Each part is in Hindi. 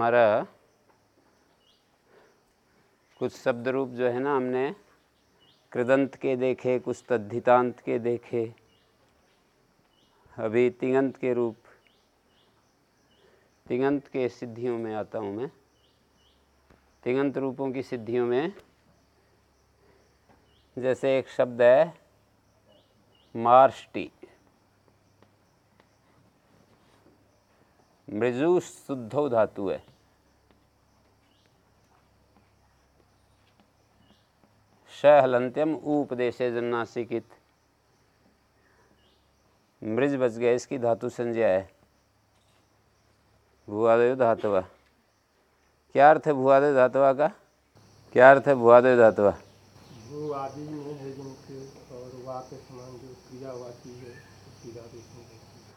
हमारा कुछ शब्द रूप जो है ना हमने कृदंत के देखे, कुछ तद्धितांत के देखे, अभी तिगंत के रूप तिगंत के सिद्धियों में आता हूँ मैं। तिगंत रूपों की सिद्धियों में जैसे एक शब्द है, मार्ष्टी। मृजु शुद्धो धातु है। शहलंत्यम उपदेशे जन्नासिकित। मृज बच गया इसकी धातु संज्ञा है। भुआदेव धातुआ क्या अर्थ है भुआदेव धातुआ का? क्या अर्थ है भुआदेव धातुआ भू आदि में है जिनके और वा के समान जो क्रियावाची है उसकी धातु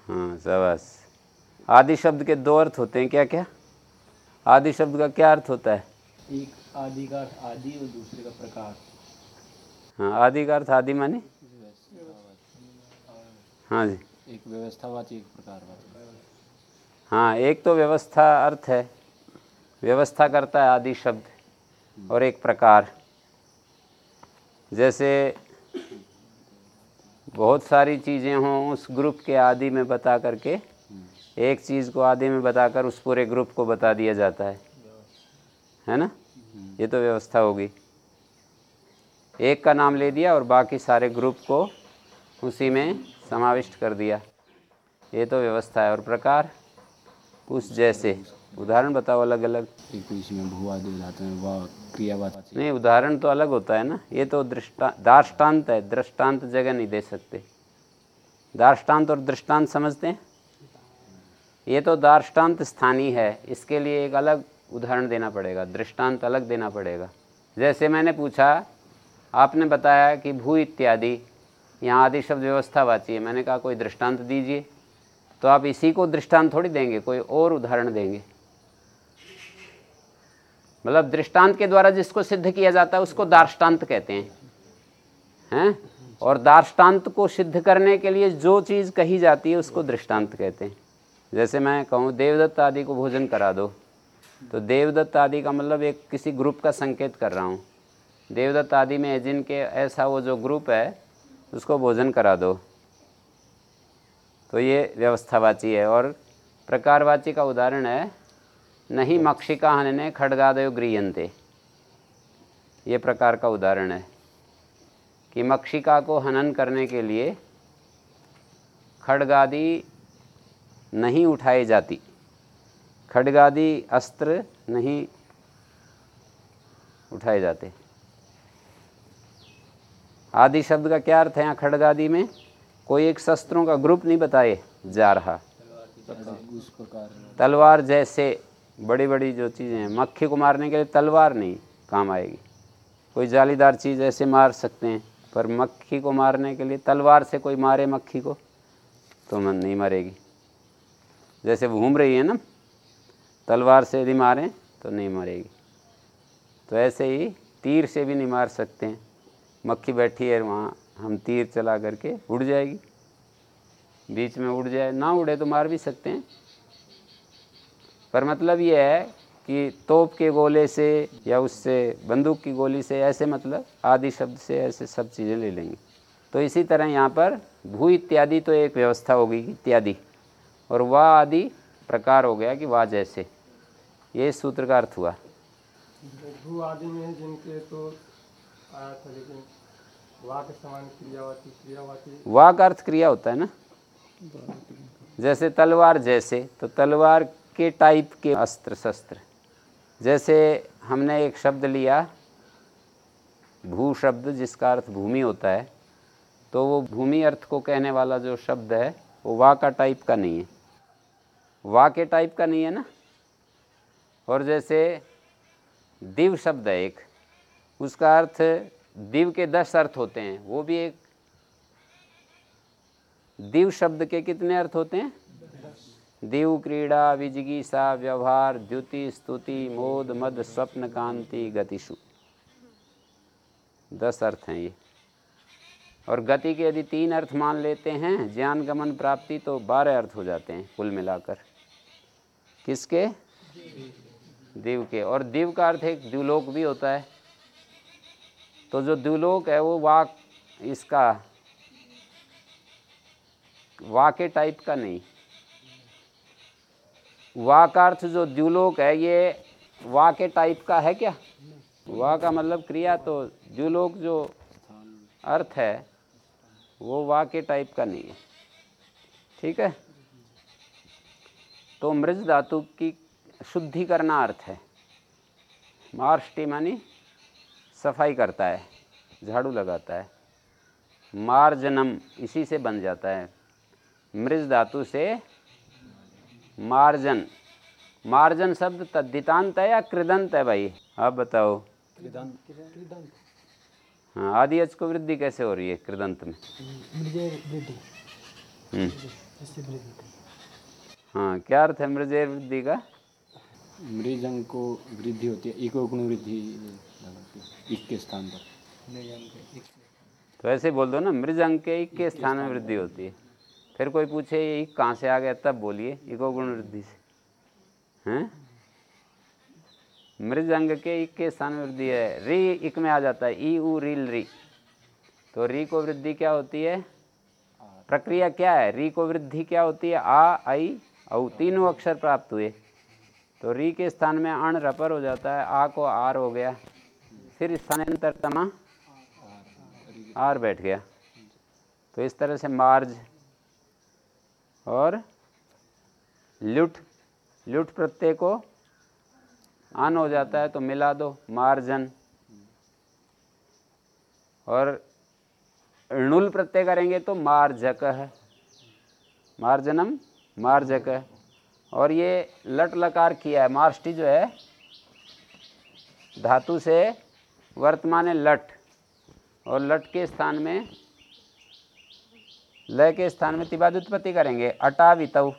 हाँ। शाबाश। आदि शब्द के दो अर्थ होते हैं क्या क्या आदि शब्द का क्या अर्थ होता है? एक आदि का आदि और दूसरे का प्रकार। हाँ आदि का अर्थ आदि माने? हाँ जी। एक व्यवस्थावाची एक प्रकारवाची हाँ एक तो व्यवस्था अर्थ है। व्यवस्था करता है आदि शब्द और एक प्रकार। जैसे बहुत सारी चीज़ें हों उस ग्रुप के आदि में बता करके एक चीज़ को आदि में बताकर उस पूरे ग्रुप को बता दिया जाता है। है ना? ये तो व्यवस्था होगी। एक का नाम ले दिया और बाकी सारे ग्रुप को उसी में समाविष्ट कर दिया। ये तो व्यवस्था है। और प्रकार? उस जैसे। उदाहरण बताओ अलग अलग तो इसमें भू आदि धातु में वह क्रियावाची नहीं उदाहरण तो अलग होता है ना। ये तो दृष्टा दार्ष्टान्त है। दृष्टांत जगह नहीं दे सकते। दार्ष्टान्त और दृष्टांत समझते हैं? ये तो दार्ष्टान्त स्थानीय है। इसके लिए एक अलग उदाहरण देना पड़ेगा। दृष्टांत अलग देना पड़ेगा। जैसे मैंने पूछा आपने बताया कि भू इत्यादि, यहाँ आदि शब्द व्यवस्थावाची है। मैंने कहा, कोई दृष्टांत दीजिए। तो आप इसी को दृष्टांत थोड़ी देंगे, कोई और उदाहरण देंगे। मतलब दृष्टांत के द्वारा जिसको सिद्ध किया जाता है, उसको दार्ष्टान्त कहते हैं। हैं? और दार्ष्टान्त को सिद्ध करने के लिए जो चीज़ कही जाती है, उसको दृष्टांत कहते हैं। जैसे मैं कहूँ, देवदत्त आदि को भोजन करा दो। तो देवदत्त आदि का मतलब एक किसी ग्रुप का संकेत कर रहा हूँ। देवदत्त आदि में जिनके ऐसा वो जो ग्रुप है, उसको भोजन करा दो। तो ये व्यवस्थावाची है और प्रकारवाची का उदाहरण है, नहीं मक्षिका हनने खड्गादयो गृहंते ये प्रकार का उदाहरण है कि मक्षिका को हनन करने के लिए खड्गादि नहीं उठाई जाती। खड्गादि अस्त्र नहीं उठाए जाते। आदि शब्द का क्या अर्थ है यहाँ खड्गादि में? कोई एक शस्त्रों का ग्रुप नहीं बताए जा रहा। तलवार जैसे बड़ी बड़ी जो चीज़ें हैं, मक्खी को मारने के लिए तलवार नहीं काम आएगी। कोई जालीदार चीज़ ऐसे मार सकते हैं, पर मक्खी को मारने के लिए तलवार से कोई मारे मक्खी को तो मन नहीं मरेगी। जैसे घूम रही है ना, तलवार से यदि मारें तो नहीं मरेगी। तो ऐसे ही तीर से भी नहीं मार सकते हैं। मक्खी बैठी है, वहाँ हम तीर चला करके उड़ जाएगी। बीच में उड़ जाए, ना उड़े तो मार भी सकते हैं। पर मतलब ये है कि तोप के गोले से या उससे, बंदूक की गोली से ऐसे मतलब आदि शब्द से ऐसे सब चीज़ें ले लेंगे। तो इसी तरह यहाँ पर भू इत्यादि तो एक व्यवस्था होगी इत्यादि। और वाह आदि प्रकार हो गया कि वाह जैसे। ये सूत्र का अर्थ हुआ। भू आदि में जिनके तो वाह का अर्थ क्रिया होता है ना? जैसे तलवार, जैसे तो तलवार के टाइप के अस्त्र, शस्त्र। जैसे हमने एक शब्द लिया, भू शब्द, जिसका अर्थ भूमि होता है तो वो भूमि अर्थ को कहने वाला जो शब्द है, वो वा का टाइप का नहीं है। वा के टाइप का नहीं है ना? और जैसे दिव शब्द है एक उसका अर्थ दिव के दस अर्थ होते हैं। वो भी एक दिव शब्द के कितने अर्थ होते हैं? दिव क्रीड़ा विजिगीसा व्यवहार, द्युति, स्तुति, मोद, मद, स्वप्न, कांति, गतिशु। दस अर्थ हैं ये। और गति के यदि तीन अर्थ मान लेते हैं, ज्ञान गमन प्राप्ति तो बारह अर्थ हो जाते हैं कुल मिलाकर। किसके? दिव के। और दिव का अर्थ एक द्युलोक भी होता है। तो जो द्युलोक है, वो वाक इसका वाके टाइप का नहीं। वा का अर्थ जो द्युलोक है, ये वा के टाइप का है क्या? वा का मतलब क्रिया तो द्युलोक जो अर्थ है, वो वा के टाइप का नहीं है। ठीक है? तो मृज धातु की शुद्धि करना अर्थ है। मार्ष्टि मानी सफ़ाई करता है झाड़ू लगाता है मार्जनम इसी से बन जाता है। मृज धातु से मार्जन। मार्जन शब्द तद्दितांत है या कृदंत है भाई? आप बताओ। हाँ आदि अच को वृद्धि कैसे हो रही है कृदंत में? हम्म। हाँ। क्या अर्थ है मृजेर वृद्धि का? मृजंग को वृद्धि होती है इको गुण वृद्धि। के स्थान पर। तो ऐसे बोल दो ना, मृजंग के इक के स्थान में वृद्धि होती है। फिर कोई पूछे, ये इक कहाँ से आ गया, तब बोलिए इको गुण वृद्धि से। हैं? मृजंग के इक के स्थान में वृद्धि है। री इक में आ जाता है, ई, उ रील री। तो री को वृद्धि क्या होती है? प्रक्रिया क्या है? री को वृद्धि क्या होती है? आ, आई, औ, तीनों अक्षर प्राप्त हुए। तो री के स्थान में अण रपर हो जाता है, आ को आर हो गया। फिर स्थानांतर तमा आर बैठ गया। तो इस तरह से मार्ज और लुट लुट प्रत्यय को आन हो जाता है तो मिला दो मार्जन। और णुल प्रत्यय करेंगे तो मार्जक है मार्जनम मार्जक। है और ये लट लकार किया है, मार्ष्टि जो है, धातु से वर्तमान है लट। और लट के स्थान में, लय के स्थान में तिबाद उत्पत्ति करेंगे। अटावितव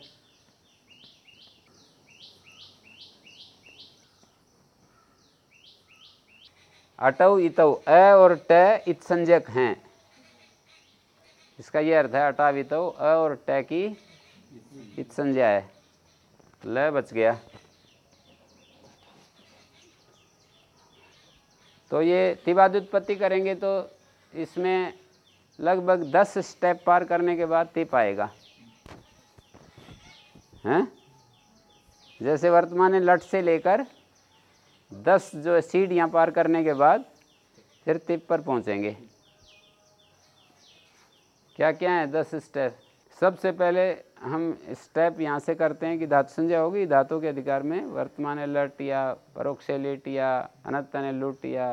अटव इतव अ और ट इत संजक हैं। इसका ये अर्थ है अटावितव अ और ट की इत संज्ञा है। लय बच गया। तो ये तिबाद उत्पत्ति करेंगे तो इसमें लगभग दस स्टेप पार करने के बाद तिप आएगा। हैं? जैसे वर्तमान लट से लेकर दस जो सीढ़ियाँ पार करने के बाद फिर तिप पर पहुँचेंगे। क्या क्या है दस स्टेप सबसे पहले हम स्टेप यहाँ से करते हैं कि धातु संजय होगी, धातु के अधिकार में वर्तमान लट या परोक्ष लिट या अनतन लुट या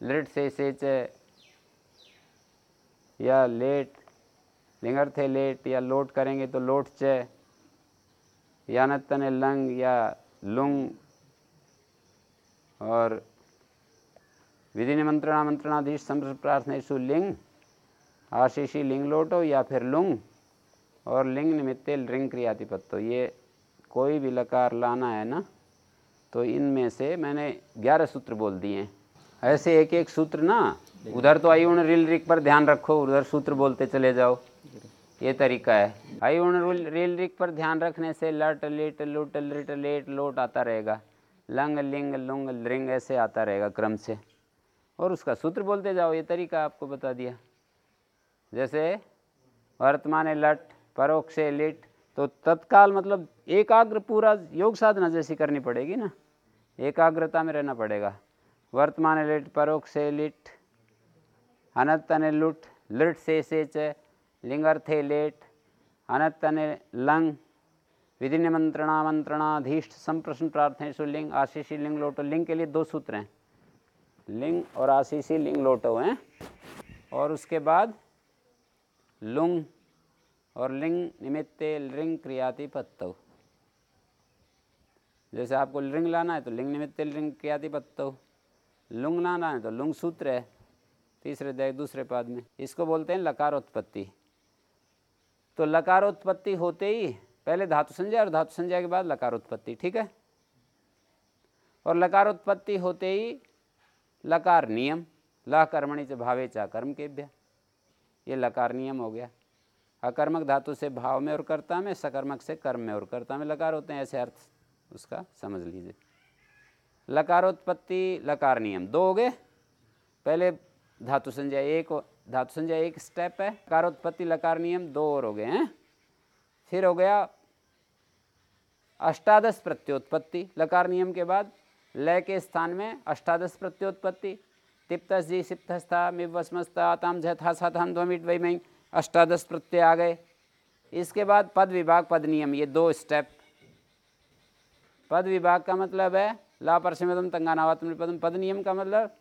लिट से सेच या लेट लिंगर थे लेट या लोट करेंगे तो लोट च, या अनतन लंग या लुंग, और विधि निमंत्रणा मंत्रणाधीश संप्र प्रार्थनेशु लिंग, आशीषी लिंग लोटो या फिर लुंग। और लिंग निमित्ते रिंग क्रियातिपत्तो ये कोई भी लकार लाना है ना तो इनमें से मैंने ग्यारह सूत्र बोल दिए हैं। ऐसे एक एक सूत्र ना उधर तो आयुण रिल रिक पर ध्यान रखो उधर सूत्र बोलते चले जाओ। ये तरीका है। आयुण रिल रिक पर ध्यान रखने से लट लिट लुट लिट लेट लोट आता रहेगा। लंग लिंग लुंग लिंग ऐसे आता रहेगा क्रम से। और उसका सूत्र बोलते जाओ ये तरीका आपको बता दिया। जैसे वर्तमान लट परोक्ष से लिट तो तत्काल मतलब एकाग्र पूरा योग साधना जैसी करनी पड़ेगी ना? एकाग्रता में रहना पड़ेगा। वर्तमान लिट परोक्ष से लिट अनतने लुट लिट से सेच लिंगर्थे लेट अनतने लंग विधि निमंत्रणा मंत्रणाधीष्ट संप्रश्न प्रार्थनेशु लिंग, आशीषी लिंग, लोटो। लिंग के लिए दो सूत्र हैं। लिंग और आशीषी, लिंग, लोटो हैं। और उसके बाद लुंग और लिंग निमित्ते लिंग क्रियाति पत्तव जैसे आपको लिंग लाना है तो लिंग निमित्ते लिंग क्रियाति पत्तव लुंग लाना है तो लुंग सूत्र है, तीसरे दय दूसरे पद में। इसको बोलते हैं लकारोत्पत्ति। तो लकारोत्पत्ति होते ही पहले धातु संजय और धातु संजय के बाद लकारोत्पत्ति, ठीक है? और लकारोत्पत्ति होते ही लकार नियम ल कर्मणि च भावे चा कर्म केभ्य। ये लकार नियम हो गया। अकर्मक धातु से भाव में और कर्ता में, सकर्मक से कर्म में और कर्ता में। लकार होते हैं ऐसे अर्थ, उसका समझ लीजिए। लकारोत्पत्ति, लकार नियम। दो हो गए। पहले धातु संजय एक धातु संजय एक स्टेप है। लकारोत्पत्ति, लकार नियम दो और हो गए हैं। फिर हो गया अष्टादश प्रत्योत्पत्ति। लकार नियम के बाद लय के स्थान में अष्टादश प्रत्योत्पत्ति। तिप्तस जी सिप्तस्था मिवस्मस्ता ताम झथा साथाम ध्वमिट वही अष्टादश प्रत्यय आ गए। इसके बाद पद विभाग, पद नियम, ये दो स्टेप पद विभाग का मतलब है, ला परसमेदम तंगानावात्म पदम पद नियम का मतलब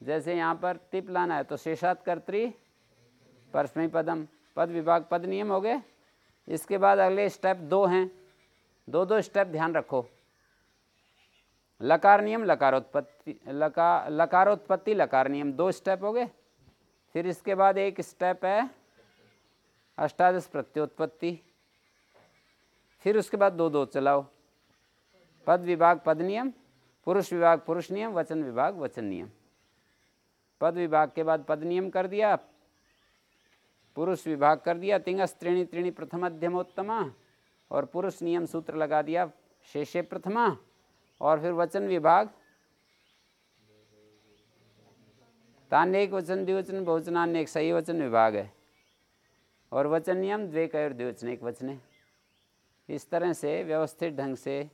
जैसे यहाँ पर तिप लाना है तो शेषात कर्त्री पदम। पद विभाग, पद नियम हो गए। इसके बाद अगले स्टेप दो हैं। दो दो स्टेप ध्यान रखो। लकार नियम, लकारोत्पत्ति, लका, लकारोत्पत्ति, लकार नियम, दो स्टेप हो गए। फिर इसके बाद एक स्टेप है अष्टादश प्रत्योत्पत्ति, फिर उसके बाद दो दो चलाओ। पद विभाग, पद नियम, पुरुष विभाग, पुरुष नियम, वचन विभाग, वचन नियम। पद विभाग के बाद पद नियम कर दिया। पुरुष विभाग कर दिया। तिंगस त्रिणी त्रिणी प्रथम अध्यमोत्तमा और पुरुष नियम सूत्र लगा दिया। शेषे प्रथमा और फिर वचन विभाग। तान्य वचन, द्विवचन बहुवचनान्य एक सही वचन विभाग है। और वचन नियम द्वे और द्विवचन एक वचने। इस तरह से व्यवस्थित ढंग से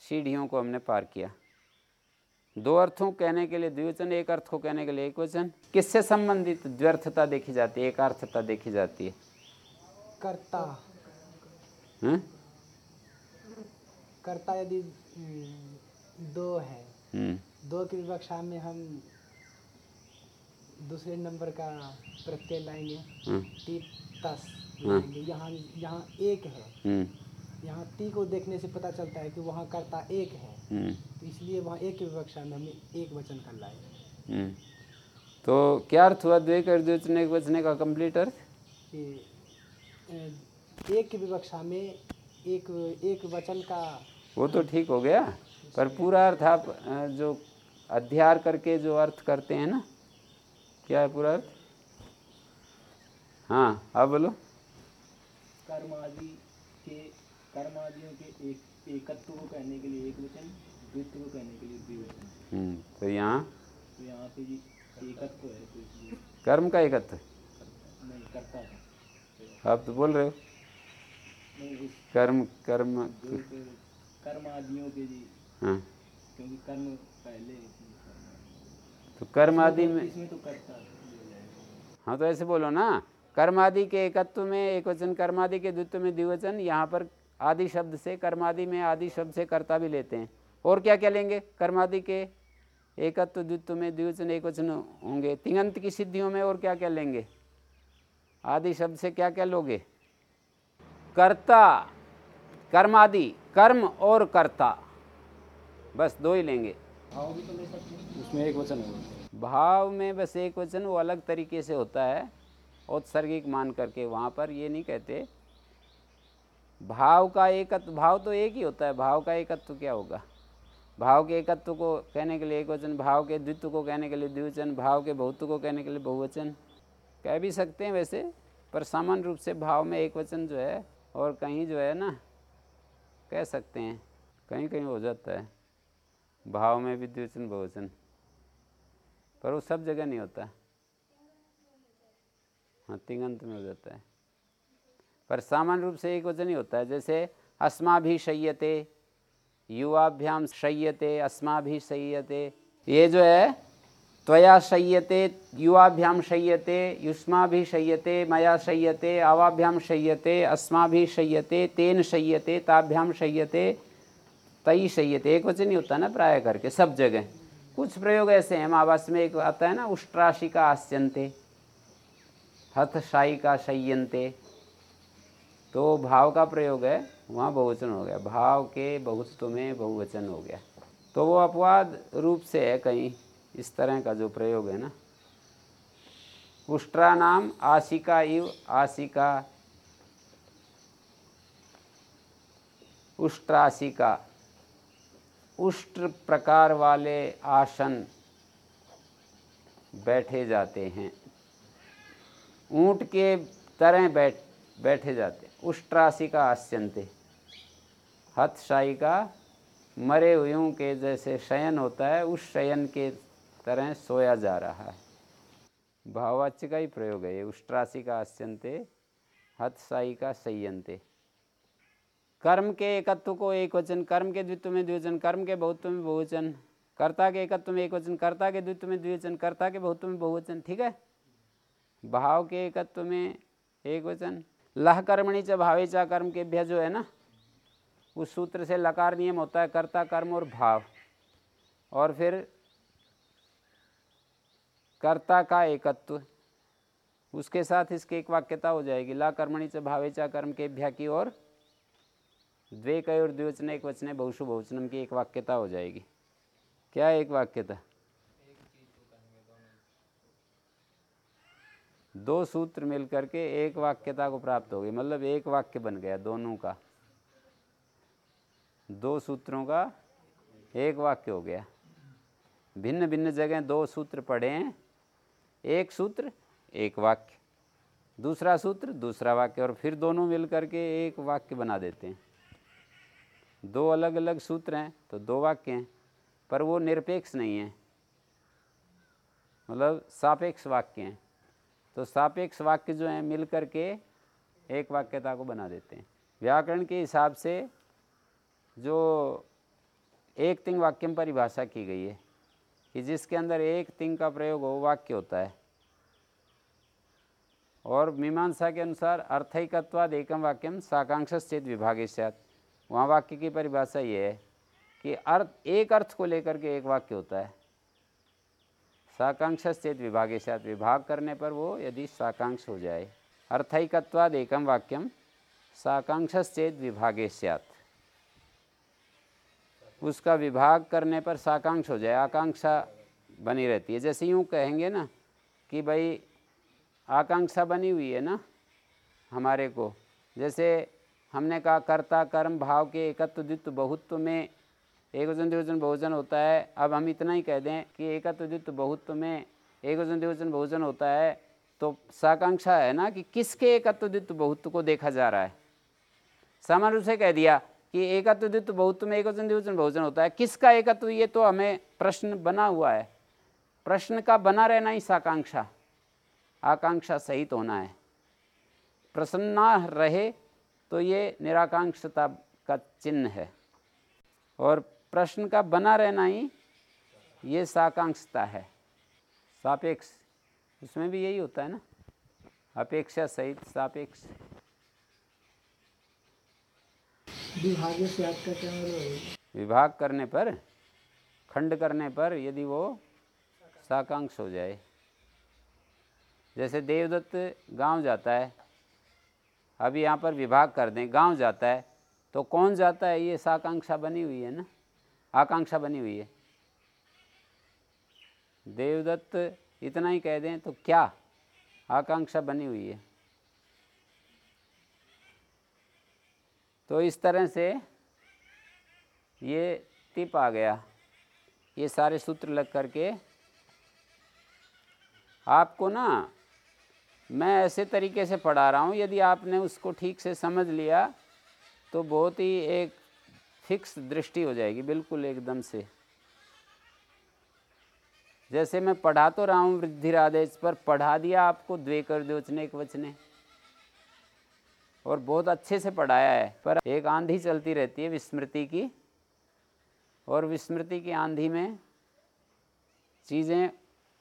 सीढ़ियों को हमने पार किया। दो अर्थों कहने के लिए द्विवचन एक अर्थ को कहने के लिए एक वचन। किससे संबंधित द्व्यर्थता देखी जाती है? एक अर्थता देखी जाती है। कर्ता। हम्म? कर्ता यदि हम्म, दो है हम्म। दो की विवक्षा में हम दूसरे नंबर का प्रत्यय लाएँगे। हम्म। टी तस हाँ। लाएँगे। यहाँ यहाँ एक है। हम्म। यहाँ टी को देखने से पता चलता है कि वहाँ कर्ता एक है। हम्म। तो इसलिए वहाँ एक की विवक्षा में हमें एक वचन कर लाएँगे हम्म। तो क्या अर्थ हुआ द्वे कर द्विवचन एक वचने का कंप्लीट अर्थ? कि एक की विवक्षा में एक एक वचन का वो तो ठीक हो गया पर पूरा अर्थ आप जो अध्यार करके जो अर्थ करते हैं ना क्या है पूरा? अर्थ हाँ। आप बोलो। कर्म आदि के कर्म आदियों के एक एकत्व को कहने के लिए एक वचन द्वित्व को कहने के लिए द्विवचन हम्म, तो यहाँ? तो यहाँ पे जी एकत्व है तो कर्म का एकत्व? नहीं करता था आप तो बोल रहे हो। कर्म कर्म। कर्म आदियों के जी हाँ। क्योंकि कर्म पहले तो कर्म आदि में तो हाँ तो ऐसे बोलो ना। कर्मादि के एकत्व में एक वचन कर्मादि के द्वित्व में द्विवचन यहाँ पर आदि शब्द से कर्मादि में आदि शब्द से कर्ता भी लेते हैं। और क्या क्या लेंगे? कर्मादि के एकत्व द्वित्व में द्विवचन एक वचन होंगे। तिंगंत की सिद्धियों में और क्या क्या लेंगे? आदि शब्द से क्या क्या लोगे? कर्ता कर्मादि कर्म और कर्ता। बस दो ही लेंगे। भाव भी तो ले सकते हैं उसमें एक वचन है। भाव में बस एक वचन वो अलग तरीके से होता है औत्सर्गिक मान करके वहाँ पर ये नहीं कहते। भाव का एकत्व भाव तो एक ही होता है भाव का एकत्व क्या होगा? भाव के एकत्व को कहने के लिए एक वचन भाव के द्वित्व को कहने के लिए द्विवचन भाव के बहुत्व को कहने के लिए बहुवचन। कह भी सकते हैं वैसे पर सामान्य रूप से भाव में एक वचन जो है और कहीं जो है ना कह सकते हैं कहीं कहीं हो जाता है। भाव में भी द्विवचन बहुवचन पर वो सब जगह नहीं होता। हाँ तिंगंत में हो जाता है। पर सामान्य रूप से एक वचन ही होता है। जैसे अस्मा भी शय्यते युवाभ्याम शय्यते अस्मा भी शय्यते ये जो है, त्वया शय्यते, युवाभ्याम शय्यते युष्मा भी शय्यते मया शय्यते, आवाभ्याम शय्यते अस्मा भी शय्यते तेन शय्यते, ताभ्याम शय्यते तई शय्यते एक वचन ही होता है ना प्राय करके, सब जगह। कुछ प्रयोग ऐसे हैं महावास में एक आता है ना उष्ट्राशी का आस्यंते हथशाई का शय्यंते तो भाव का प्रयोग है, वहाँ बहुवचन हो गया। भाव के बहुत्व में बहुवचन हो गया। तो वो अपवाद रूप से है कहीं, इस तरह का जो प्रयोग है ना। उष्ट्रा नाम आशिका इव आशिका, उष्ट्राशिका। उष्ट्र प्रकार वाले आसन बैठे जाते हैं। ऊँट के तरह बैठ, बैठे जाते उष्ट्रासी का आस्यंते हथशाही का मरे हुओं के जैसे शयन होता है, उस शयन के तरह सोया जा रहा है। भाववाच्य का ही प्रयोग है। ये उष्ट्रासी का आस्यंते हतसाई का संयंते कर्म के एकत्व को एक वचन, कर्म के द्वित्व में द्विवचन, कर्म के बहुत्व में बहुवचन, कर्ता के एकत्व में एक वचन, कर्ता के द्वित्व में द्विवचन, कर्ता के बहुत्व में बहुवचन, ठीक है? भाव के एकत्व में एक वचन। लह कर्मणि च भावे चा कर्म के भ्य जो है ना उस सूत्र से लकार नियम होता है, कर्ता, कर्म और भाव। और फिर कर्ता का एकत्व, उसके साथ इसकी एक वाक्यता हो जाएगी ला कर्मणि च भावे चा कर्म के भ्या की और द्वे और द्विवचन एक वचने बहुशु बहुवचनम की एक वाक्यता हो जाएगी। क्या एक वाक्यता? दो सूत्र मिल करके एक वाक्यता को प्राप्त हो गई। मतलब एक वाक्य बन गया दोनों का। दो सूत्रों का एक वाक्य हो गया। भिन्न भिन्न जगह दो सूत्र पढ़े हैं। एक सूत्र, एक वाक्य। दूसरा सूत्र, दूसरा वाक्य और फिर दोनों मिल करके एक वाक्य बना देते हैं। दो अलग अलग सूत्र हैं तो दो वाक्य हैं, पर वो निरपेक्ष नहीं है। मतलब सापेक्ष वाक्य हैं। तो सापेक्ष वाक्य जो हैं, मिल करके एक वाक्यता को बना देते हैं। व्याकरण के हिसाब से जो एक तिंग वाक्यम परिभाषा की गई है, कि जिसके अंदर एक तिंग का प्रयोग हो वाक्य होता है। और मीमांसा के अनुसार अर्थैकत्वाद एकम वाक्यम साकांक्ष चेत विभागे सात वहाँ वाक्य की परिभाषा ये है कि अर्थ, एक अर्थ को लेकर के एक वाक्य होता है। साकांक्ष चेत विभागे साथ विभाग करने पर वो यदि साकांक्ष हो जाए अर्थैकत्वाद एकम वाक्यम, साकांक्ष चेत विभागे सात उसका विभाग करने पर साकांक्ष हो जाए, आकांक्षा बनी रहती है। जैसे यूँ कहेंगे ना कि भाई, आकांक्षा बनी हुई है ना हमारे को। जैसे हमने कहा, कर्ता, कर्म, भाव के एकत्व, द्वित्व, बहुत्व में एक वज़न द्विवचन बहुवचन होता है। अब हम इतना ही कह दें कि एकत्व, द्वित्व, बहुत्व में एक वज़न द्विवचन बहुवचन होता है। तो साकांक्षा है ना कि किसके एकत्व, द्वित्व, बहुत्व को देखा जा रहा है? सामान्य रूप से कह दिया कि एकत्व, द्वित्व, बहुत्व में एक वचन द्विवचन बहुवचन होता है। किसका एकत्व, ये तो हमें प्रश्न बना हुआ है। प्रश्न का बना रहना ही साकांक्षा। आकांक्षा सहित होना है। प्रसन्ना रहे तो ये निराकांक्षता का चिन्ह है। और प्रश्न का बना रहना ही ये साकांक्षता है। सापेक्ष उसमें भी यही होता है ना। अपेक्षा सहित सापेक्ष। विभागे से आपका क्या विभाग करने पर खंड करने पर यदि वो साकांक्ष हो जाए। जैसे देवदत्त गाँव जाता है अभी यहाँ पर विभाग कर दें, गाँव जाता है तो कौन जाता है? ये साकांक्षा बनी हुई है ना? आकांक्षा बनी हुई है। देवदत्त इतना ही कह दें तो क्या? आकांक्षा बनी हुई है। तो इस तरह से ये टिप आ गया। ये सारे सूत्र लग करके आपको ना मैं ऐसे तरीके से पढ़ा रहा हूँ, यदि आपने उसको ठीक से समझ लिया तो बहुत ही एक फिक्स दृष्टि हो जाएगी, बिल्कुल एकदम से। जैसे मैं पढ़ा तो रहा हूँ वृद्धिरादेश पर, पढ़ा दिया आपको द्वे कर द्योचने एक वचने। और बहुत अच्छे से पढ़ाया है, पर एक आंधी चलती रहती है विस्मृति की, और विस्मृति की आंधी में चीज़ें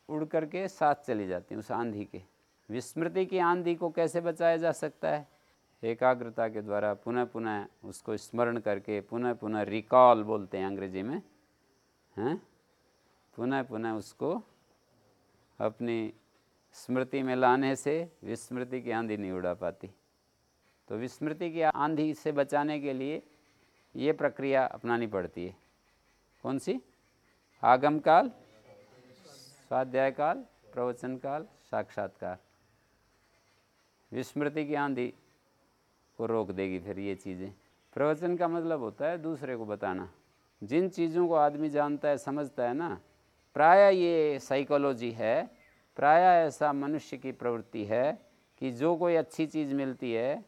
उड़ करके साथ चली जाती हैं, उस आंधी के। विस्मृति की आंधी को कैसे बचाया जा सकता है? एकाग्रता के द्वारा पुनः पुनः उसको स्मरण करके पुनः पुनः रिकॉल बोलते हैं अंग्रेज़ी में, हैं? पुनः पुनः उसको अपनी स्मृति में लाने से विस्मृति की आंधी नहीं उड़ा पाती। तो विस्मृति की आंधी से बचाने के लिए ये प्रक्रिया अपनानी पड़ती है। कौन सी आगम काल स्वाध्याय काल प्रवचन काल साक्षात्कार विस्मृति की आंधी को रोक देगी फिर ये चीज़ें। प्रवचन का मतलब होता है दूसरे को बताना। जिन चीज़ों को आदमी जानता है, समझता है ना, प्राय ये साइकोलॉजी है, प्राय ऐसा मनुष्य की प्रवृत्ति है कि जो कोई अच्छी चीज़ मिलती है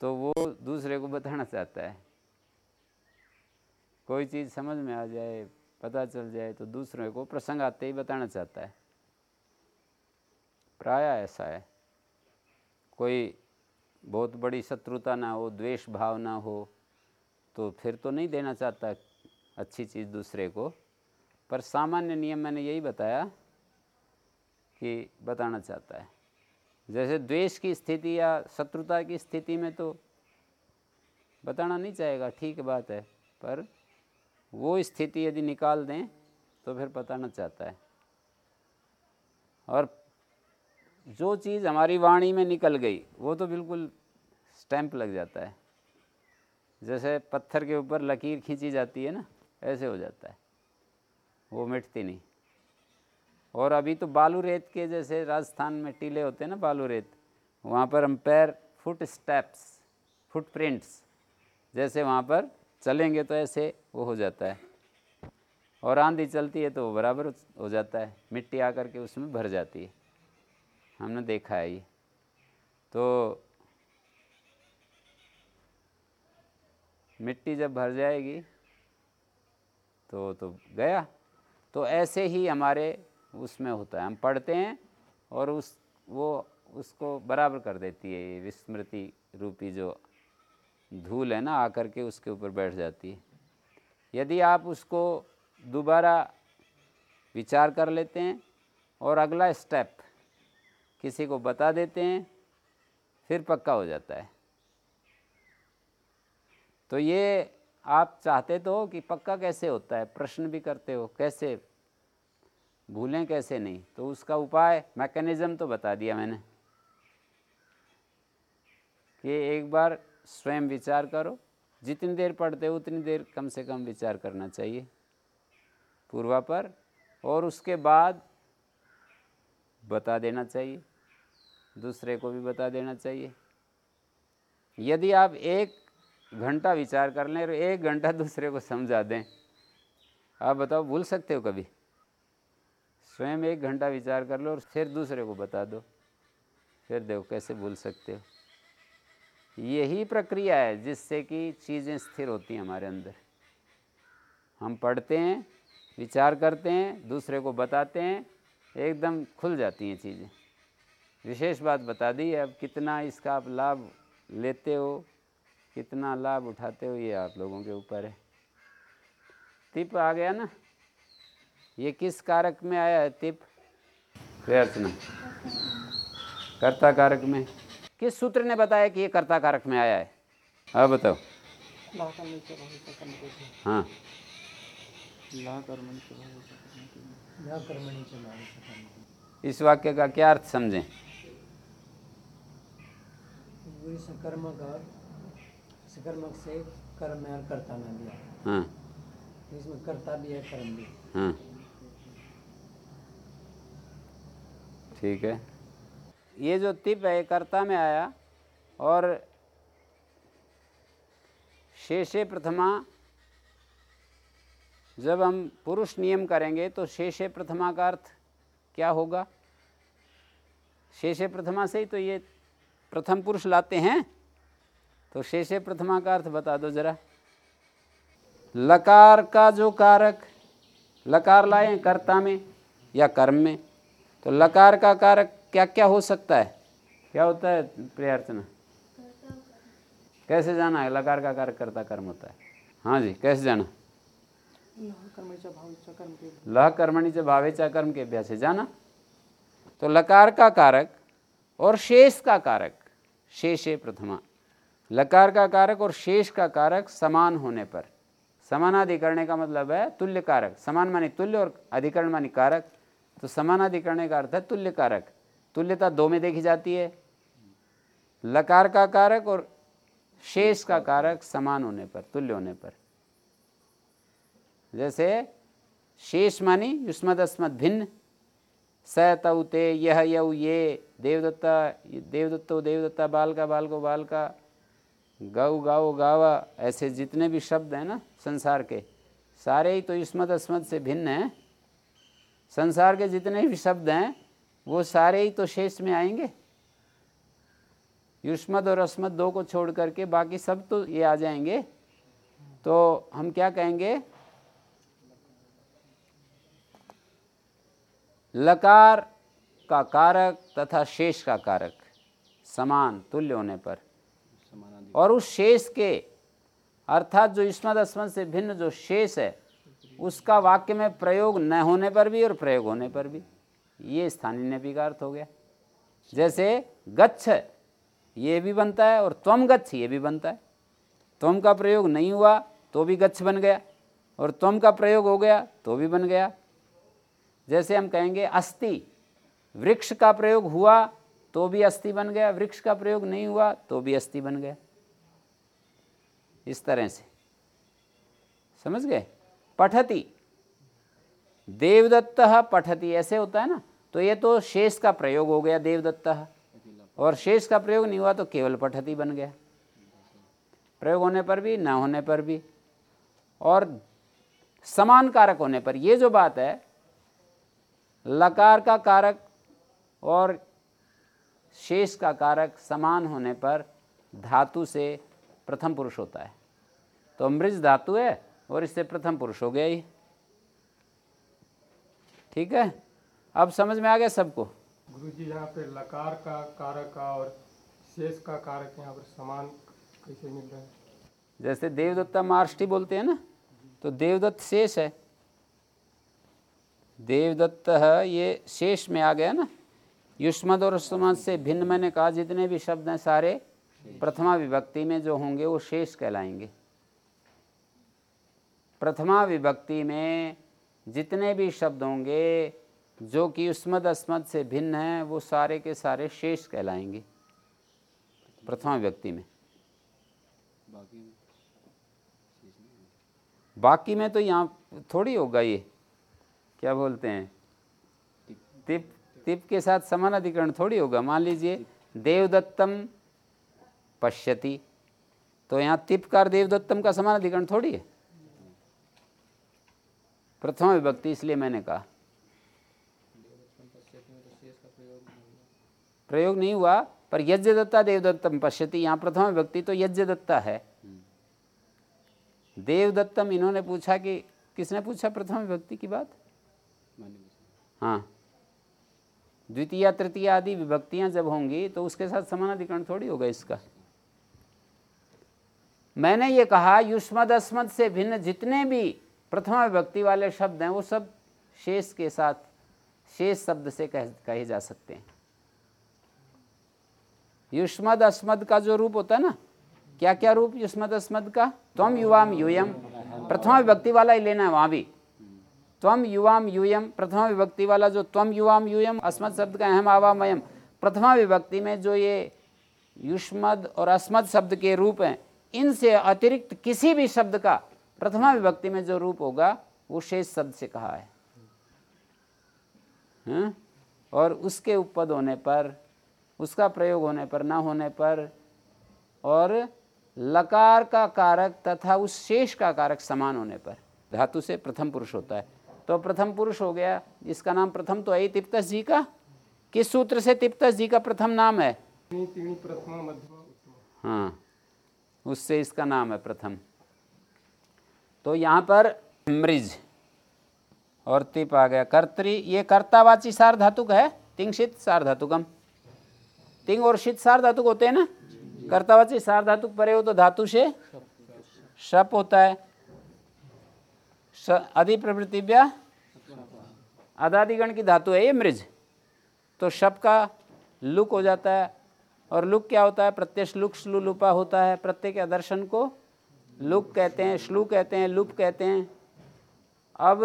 तो वो दूसरे को बताना चाहता है। कोई चीज़ समझ में आ जाए, पता चल जाए तो दूसरे को प्रसंग आते ही बताना चाहता है। प्राय ऐसा है। कोई बहुत बड़ी शत्रुता ना हो, द्वेष भाव ना हो तो फिर तो नहीं देना चाहता अच्छी चीज़ दूसरे को। पर सामान्य नियम मैंने यही बताया कि बताना चाहता है। जैसे द्वेष की स्थिति या शत्रुता की स्थिति में तो बताना नहीं चाहेगा, ठीक बात है, पर वो स्थिति यदि निकाल दें तो फिर बताना चाहता है। और जो चीज़ हमारी वाणी में निकल गई, वो तो बिल्कुल स्टैंप लग जाता है। जैसे पत्थर के ऊपर लकीर खींची जाती है ना, ऐसे हो जाता है। वो मिटती नहीं। और अभी तो बालू रेत के जैसे राजस्थान में टीले होते हैं ना, बालू रेत, वहाँ पर हम पैर फुट स्टेप्स फुट प्रिंट्स जैसे वहाँ पर चलेंगे तो ऐसे वो हो जाता है। और आंधी चलती है तो वो बराबर हो जाता है, मिट्टी आकर के उसमें भर जाती है। हमने देखा है ये। तो मिट्टी जब भर जाएगी तो तो गया। तो ऐसे ही हमारे उसमें होता है। हम पढ़ते हैं और उस, वो उसको बराबर कर देती है। ये विस्मृति रूपी जो धूल है ना, आकर के उसके ऊपर बैठ जाती है। यदि आप उसको दोबारा विचार कर लेते हैं और अगला स्टेप किसी को बता देते हैं, फिर पक्का हो जाता है। तो ये आप चाहते तो हो कि पक्का कैसे होता है, प्रश्न भी करते हो, कैसे भूलें, कैसे नहीं? तो उसका उपाय, मैकेनिज़्म तो बता दिया मैंने। कि एक बार स्वयं विचार करो, जितनी देर पढ़ते हो उतनी देर कम से कम विचार करना चाहिए पूर्वा पर और उसके बाद बता देना चाहिए। दूसरे को भी बता देना चाहिए। यदि आप एक घंटा विचार कर लें और एक घंटा दूसरे को समझा दें। आप बताओ, भूल सकते हो कभी? स्वयं एक घंटा विचार कर लो और फिर दूसरे को बता दो। फिर देखो कैसे भूल सकते हो। यही प्रक्रिया है जिससे कि चीज़ें स्थिर होती हैं हमारे अंदर। हम पढ़ते हैं, विचार करते हैं, दूसरे को बताते हैं, एकदम खुल जाती हैं चीज़ें। विशेष बात बता दी है अब कितना इसका आप लाभ लेते हो कितना लाभ उठाते हो ये आप लोगों के ऊपर है। तिप आ गया ना? ये किस कारक में आया है तिप अर्चना कर्ता कारक में। किस सूत्र ने बताया कि ये कर्ता कारक में आया है? अब बताओ। हाँ। इस वाक्य का क्या अर्थ समझें? कर्म का सकर्मक से कर्म में कर्ता ना दिया हाँ। इसमें कर्ता भी है कर्म भी। हाँ। ठीक है। ये जो तिप है कर्ता में आया और शेषे प्रथमा जब हम पुरुष नियम करेंगे तो शेषे प्रथमा का अर्थ क्या होगा? शेषे प्रथमा से ही तो ये प्रथम पुरुष लाते हैं तो शेषे प्रथमा का अर्थ बता दो जरा। लकार का जो कारक, लकार लाए कर्ता में या कर्म में तो लकार का कारक क्या क्या हो सकता है? क्या होता है प्रियार्चना? कैसे जाना है? लकार का कारक कर्ता कर्म होता है। हाँ जी, कैसे जाना? लह कर्मणि च भावे चा कर्म के अभ्यास जाना। तो लकार का कारक और शेष का कारक, शेषे प्रथमा। लकार का कारक और शेष का कारक समान होने पर। समानाधिकरण का मतलब है तुल्य कारक। समान मानी तुल्य और अधिकरण मानी कारक। तो समानाधिकरण का अर्थ है तुल्य कारक। तुल्यता दो में देखी जाती है। लकार का कारक और शेष का कारक समान होने पर, तुल्य होने पर। जैसे शेष मानी युष्मद भिन्न स तऊ ते यह यऊ ये, देवदत्ता, देवदत्तो, देवदत्ता बाल का बाल को बाल का गौ, गाओ, गावा, ऐसे जितने भी शब्द हैं ना संसार के, सारे ही तो युष्मद अस्मत से भिन्न हैं। संसार के जितने भी शब्द हैं, वो सारे ही तो शेष में आएँगे। युष्मत और अस्मद दो को छोड़ करके बाकी सब तो ये आ जाएँगे। तो हम क्या कहेंगे? लकार का कारक तथा शेष का कारक समान तुल्य होने पर। और उस शेष के अर्थात जो युष्मद अस्मद से भिन्न जो शेष है उसका वाक्य में प्रयोग न होने पर भी और प्रयोग होने पर भी। ये स्थानीय नपी का अर्थ हो गया। जैसे गच्छ ये भी बनता है और त्वम गच्छ ये भी बनता है। त्वम का प्रयोग नहीं हुआ तो भी गच्छ बन गया और त्वम का प्रयोग हो गया तो भी बन गया। जैसे हम कहेंगे अस्थि, वृक्ष का प्रयोग हुआ तो भी अस्थि बन गया, वृक्ष का प्रयोग नहीं हुआ तो भी अस्थि बन गया। इस तरह से। समझ गए? पठती। देवदत्त पठती, ऐसे होता है ना? तो ये तो शेष का प्रयोग हो गया देवदत्त। और शेष का प्रयोग नहीं हुआ तो केवल पठती बन गया। प्रयोग होने पर भी, ना होने पर भी। और समान कारक होने पर, ये जो बात है लकार का कारक और शेष का कारक समान होने पर धातु से प्रथम पुरुष होता है। तो मृज धातु है और इससे प्रथम पुरुष हो गया ही ठीक है? अब समझ में आ गया सबको? गुरु जी यहाँ पे लकार का कारक का और शेष का कारक यहाँ पर समान कैसे मिल रहा है? जैसे देवदत्ता मार्ष्टी बोलते हैं ना तो देवदत्त शेष है। देवदत्त है ये शेष में आ गया ना? युष्मद और सुमद से भिन्न मैंने कहा, जितने भी शब्द हैं सारे प्रथमा विभक्ति में जो होंगे वो शेष कहलाएँगे। प्रथमा विभक्ति में जितने भी शब्द होंगे, जो कि युष्मद, अस्मद से भिन्न हैं, वो सारे के सारे शेष कहलाएँगे प्रथमा विभक्ति में? बाकी में तो यहाँ थोड़ी होगा ये। क्या बोलते हैं? तिप तिप के साथ समान अधिकरण थोड़ी होगा। मान लीजिए देवदत्तम पश्यति। तो यहाँ तिपकार देवदत्तम का समान अधिकरण थोड़ी है। प्रथम विभक्ति इसलिए मैंने कहा। प्रयोग नहीं हुआ पर यज्ञ दत्ता देवदत्तम पश्यति यहाँ प्रथम विभक्ति तो यज्ञ दत्ता है देवदत्तम इन्होंने पूछा कि किसने पूछा प्रथम विभक्ति की बात? हाँ। द्वितीय, तृतीय आदि विभक्तियाँ जब होंगी तो उसके साथ समानाधिकरण थोड़ी होगा इसका। मैंने ये कहा, युष्मद, अस्मद से भिन्न जितने भी प्रथमा विभक्ति वाले शब्द हैं, वो सब शेष के साथ, शेष शब्द से कह, कहे जा सकते हैं। युष्मद, अस्मद का जो रूप होता है ना क्या क्या रूप युष्मद, अस्मद का? त्वम युवाम यूयम प्रथमा विभक्ति वाला ही लेना है वहाँ भी। त्वम युवाम यूयम प्रथमा विभक्ति वाला जो त्वम युवाम यूयम अस्मद शब्द का अहम आवामयम प्रथमा विभक्ति में जो ये युष्मद और अस्मद शब्द के रूप हैं, इनसे अतिरिक्त किसी भी शब्द का प्रथमा विभक्ति में जो रूप होगा, वो शेष शब्द से कहा है। हैं? और उसके उपपद होने पर, उसका प्रयोग होने पर, ना होने पर, और लकार का कारक तथा उस शेष का कारक समान होने पर, धातु से प्रथम पुरुष होता है। तो प्रथम पुरुष हो गया इसका नाम प्रथम तो है ही तिप्तस जी का। किस सूत्र से तिप्तस जी का प्रथम नाम है? हाँ उससे इसका नाम है प्रथम। तो यहाँ पर मृज और तिप आ गया। कर्तरी ये कर्तावाची सार धातुक है तिंगशित सार धातुकम। तिंग और शीत सार धातुक होते हैं ना? कर्तावाची सार धातुक परे हो तो धातु से शप होता है। अधि प्रवृत्तिव्या अदादिगण की धातु है ये मृज। तो शब का लुक हो जाता है, और लुक क्या होता है? प्रत्यय श्लुक श्लू लुपा होता है। प्रत्यय के दर्शन को लुक कहते हैं, श्लू कहते हैं, लुप कहते हैं। अब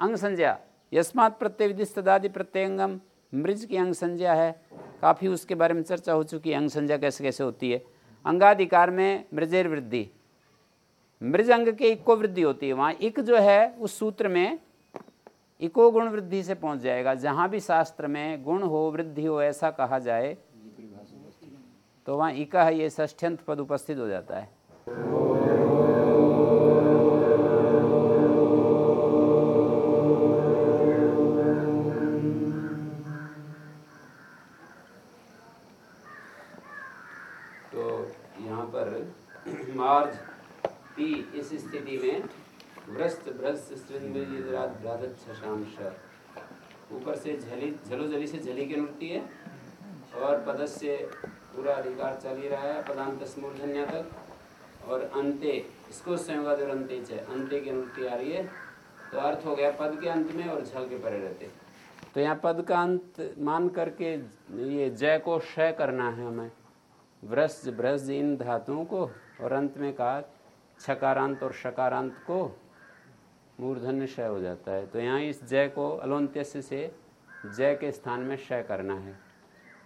अंग संज्ञा। यस्मात् प्रत्यय विधिस्तदादि प्रत्यंगम मृज की अंग संज्ञा है। काफ़ी उसके बारे में चर्चा हो चुकी है। अंग संज्ञा कैसे कैसे होती है? अंगाधिकार में मृजेर वृद्धि। मृज अंग के इको वृद्धि होती है, वहाँ इक जो है, उस सूत्र में इको गुण वृद्धि से पहुँच जाएगा। जहाँ भी शास्त्र में गुण हो, वृद्धि हो, ऐसा कहा जाए तो वहाँ इका है, ये ष्ठ्यंत पद उपस्थित हो जाता है। छशाम ऊपर से झली, झलो झली से झली की नृत्य है और पदस से पूरा अधिकार चल ही रहा है, पदांत मूर्धन्य तक। और अंते इसको संयोगा जो अंते है अंते की अनुक्ति आ रही है। तो अर्थ हो गया पद के अंत में और झल के परे रहते। तो यहाँ पद का अंत मान करके ये जय को क्षय करना है हमें। व्रज ब्रज इन धातुओं को और अंत में कहा, छकारांत और शकारांत को मूर्धन्य क्षय हो जाता है। तो यहाँ इस जय को अलोन्त्यस्य से जय के स्थान में क्षय करना है।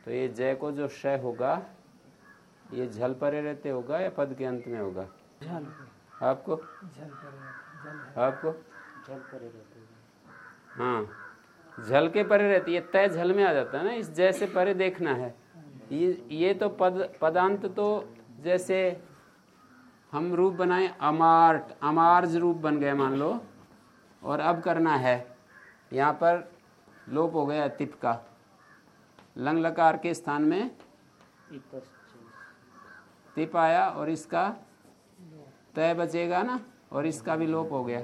तो ये जय को जो क्षय होगा ये झल परे रहते होगा या पद के अंत में होगा? झल। आपको? झल पर आपको? जल परे रहते हाँ। झल के परे रहती है तय झल में आ जाता है ना इस जैसे परे देखना है। ये ये तो पद पदांत तो जैसे हम रूप बनाए अमार्ट अमार्ज रूप बन गए मान लो। और अब करना है। यहाँ पर लोप हो गया तिप का। लंग लकार के स्थान में तिप आया और इसका तय बचेगा ना और इसका भी लोप हो गया।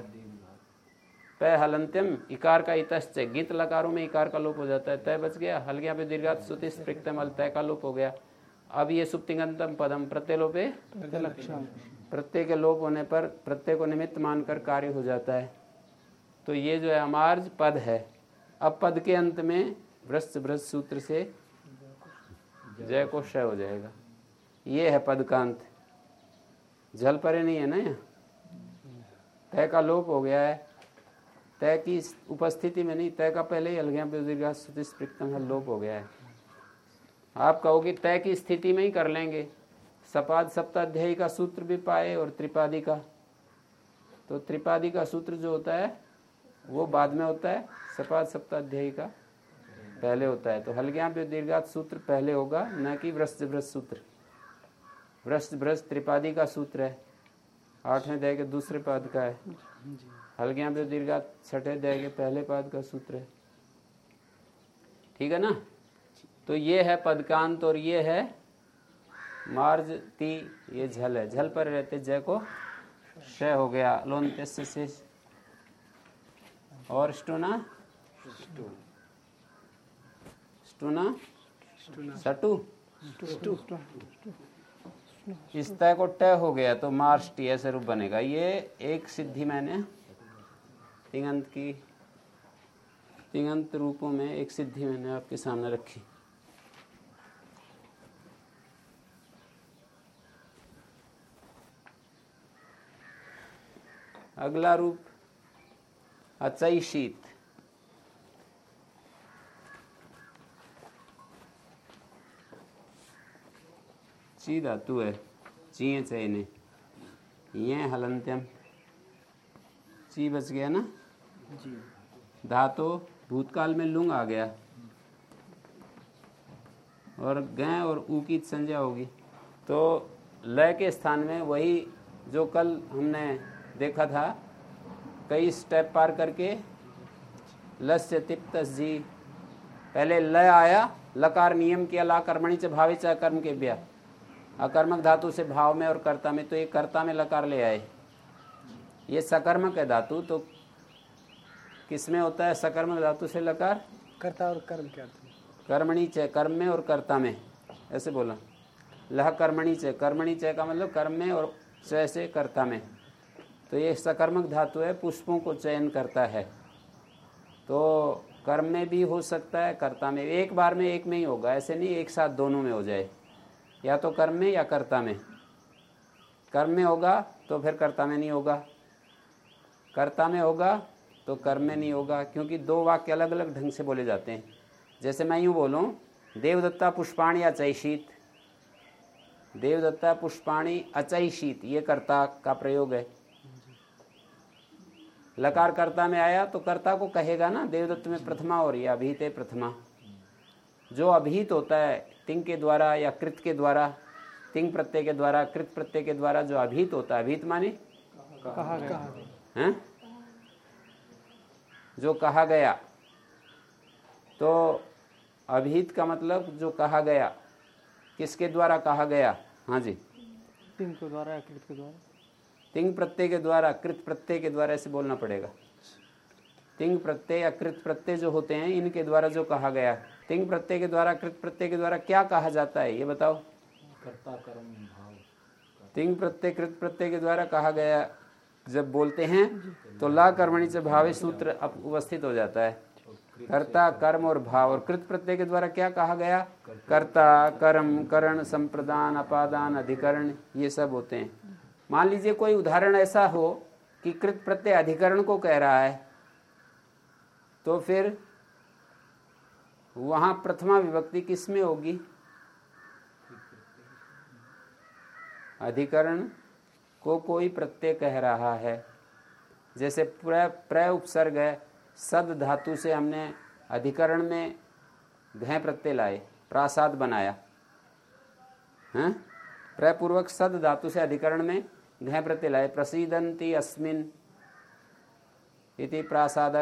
तय हलंत्यम इकार का इतश्च। गीत लकारों में इकार का लोप हो जाता है। तय बच गया हल गया पे दीर्घात सुति स्प्रिक्तम हल तय का लोप हो गया। अब ये सुप्तिगंतम पदम प्रत्यय लोपे प्रत्यय के लोप होने पर प्रत्यय को निमित्त मानकर कार्य हो जाता है। तो ये जो है अमार्ज पद है। अब पद के अंत में भ्रष्ट भ्रष्ट सूत्र से जय को क्षय हो जाएगा। ये है पद का अंत। जल परे नहीं है ना यहाँ? तय का लोप हो गया है। तय की उपस्थिति में नहीं, तय का पहले ही अलगया है, लोप हो गया है। आप कहोगे तय की स्थिति में ही कर लेंगे। सपाद सप्ताध्यायी का सूत्र भी पाए और त्रिपादी का। तो त्रिपादी का सूत्र जो होता है वो बाद में होता है, सपाद सप्ताध्यायी का पहले होता है। तो हलग्या पे दीर्घात सूत्र पहले होगा, न कि व्रस्त व्रस्त सूत्र। व्रस्त व्रस्त त्रिपादी का सूत्र है। आठवें अध्याय के दूसरे पद का है। हलग्या पे दीर्घात छठे अध्याय के पहले पद का सूत्र है। ठीक है ना? तो ये है पदकांत और ये है मार्ज ती, ये झल है। झल पर रहते जय को क्षय हो गया। लोन से और स्टूना? स्टूना? सटू? इस तय को टय हो गया तो मार्च टी ऐसे रूप बनेगा। ये एक सिद्धि मैंने तिंगंत की, तिंगंत रूपों में एक सिद्धि मैंने आपके सामने रखी। अगला रूप अचई शीत ची धातु है चीय चयने ये हलंत्यम ची बच गया ना जी धातु भूतकाल में लुंग आ गया और गए और ऊ की संज्ञा होगी तो लय के स्थान में वही जो कल हमने देखा था कई स्टेप पार करके लस्य तिप्त जी पहले लय आया लकार नियम किया ला कर्मणि च भावे च कर्म के ब्या अकर्मक धातु से भाव में और कर्ता में तो ये कर्ता में लकार ले आए। ये सकर्मक है धातु तो किसमें होता है सकर्मक धातु से लकार? कर्ता और कर्म क्या कर्मणि च कर्म में और कर्ता में ऐसे बोला। लह कर्मणि च कर्मणि च का मतलब कर्म में और च से कर्ता में। तो ये सकर्मक धातु है, पुष्पों को चयन करता है। तो कर्म में भी हो सकता है, कर्ता में एक बार में एक में ही होगा, ऐसे नहीं एक साथ दोनों में हो जाए। या तो कर्म में या कर्ता में। कर्म में होगा तो फिर कर्ता में नहीं होगा। कर्ता में होगा तो कर्म में नहीं होगा, क्योंकि दो वाक्य अलग अलग ढंग से बोले जाते हैं। जैसे मैं यूँ बोलूँ, देवदत्ता पुष्पाणी अचैशीत देवदत्ता पुष्पाणी अचैशीत ये कर्ता का प्रयोग है। लकार कर्ता में आया तो कर्ता को कहेगा ना देवदत्त में प्रथमा और ये अभिहित है प्रथमा। जो अभिहित होता है तिंग के द्वारा या कृत के द्वारा तिंग प्रत्यय के द्वारा कृत प्रत्यय के द्वारा जो अभिहित होता है अभिहित माने? कहा गया। हैं? जो कहा गया। तो अभिहित का मतलब जो कहा गया। किसके द्वारा कहा गया? हाँ जी। तिंग के द्वारा या कृत के द्वारा? तिंग प्रत्यय के द्वारा कृत प्रत्यय के द्वारा ऐसे बोलना पड़ेगा। तिंग प्रत्यय या कृत प्रत्यय जो होते हैं इनके द्वारा जो कहा गया तिंग प्रत्यय के द्वारा कृत प्रत्यय के द्वारा क्या कहा जाता है ये बताओ। कर्ता कर्म भाव। तिंग प्रत्यय कृत प्रत्यय के द्वारा कहा गया जब बोलते हैं तो ला कर्मणि से भावे सूत्र उपस्थित हो जाता है। कर्ता कर्म और भाव और कृत प्रत्यय के द्वारा क्या कहा गया? कर्ता कर्म करण संप्रदान अपादान अधिकरण ये सब होते हैं। मान लीजिए कोई उदाहरण ऐसा हो कि कृत प्रत्यय अधिकरण को कह रहा है तो फिर वहाँ प्रथमा विभक्ति किसमें होगी? अधिकरण को कोई प्रत्यय कह रहा है। जैसे प्र प्र उपसर्ग है, सद धातु से हमने अधिकरण में घय प्रत्यय लाए, प्रासाद बनाया। हैं? प्रपूर्वक सद धातु से अधिकरण में घय प्रत्यय लाए प्रसीदंती अस्मिन इति प्रासाद।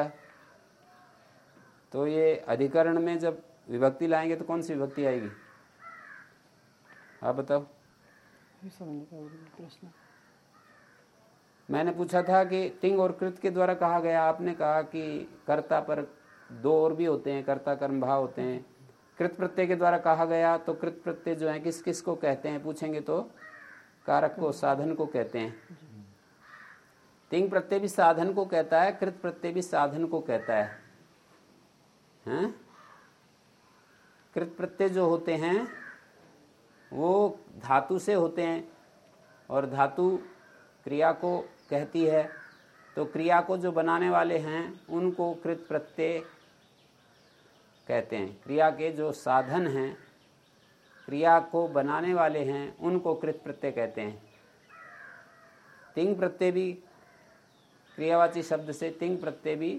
तो ये अधिकरण में जब विभक्ति लाएँगे तो कौन सी विभक्ति आएगी? आप बताओ। प्रश्न। मैंने पूछा था कि तिंग और कृत के द्वारा कहा गया आपने कहा कि कर्ता पर दो और भी होते हैं कर्ता कर्म भाव होते हैं। कृत प्रत्यय के द्वारा कहा गया तो कृत प्रत्यय जो है किस किस को कहते हैं पूछेंगे तो? कारक को, साधन को कहते हैं। तिंग प्रत्यय भी साधन को कहता है, कृत प्रत्यय भी साधन को कहता है। हैं? कृत प्रत्यय जो होते हैं, वो धातु से होते हैं और धातु क्रिया को कहती है। तो क्रिया को जो बनाने वाले हैं, उनको कृत प्रत्यय कहते हैं। क्रिया के जो साधन हैं क्रिया को बनाने वाले हैं, उनको कृत प्रत्यय कहते हैं। तिंग प्रत्यय भी क्रियावाची शब्द से तिंग प्रत्यय भी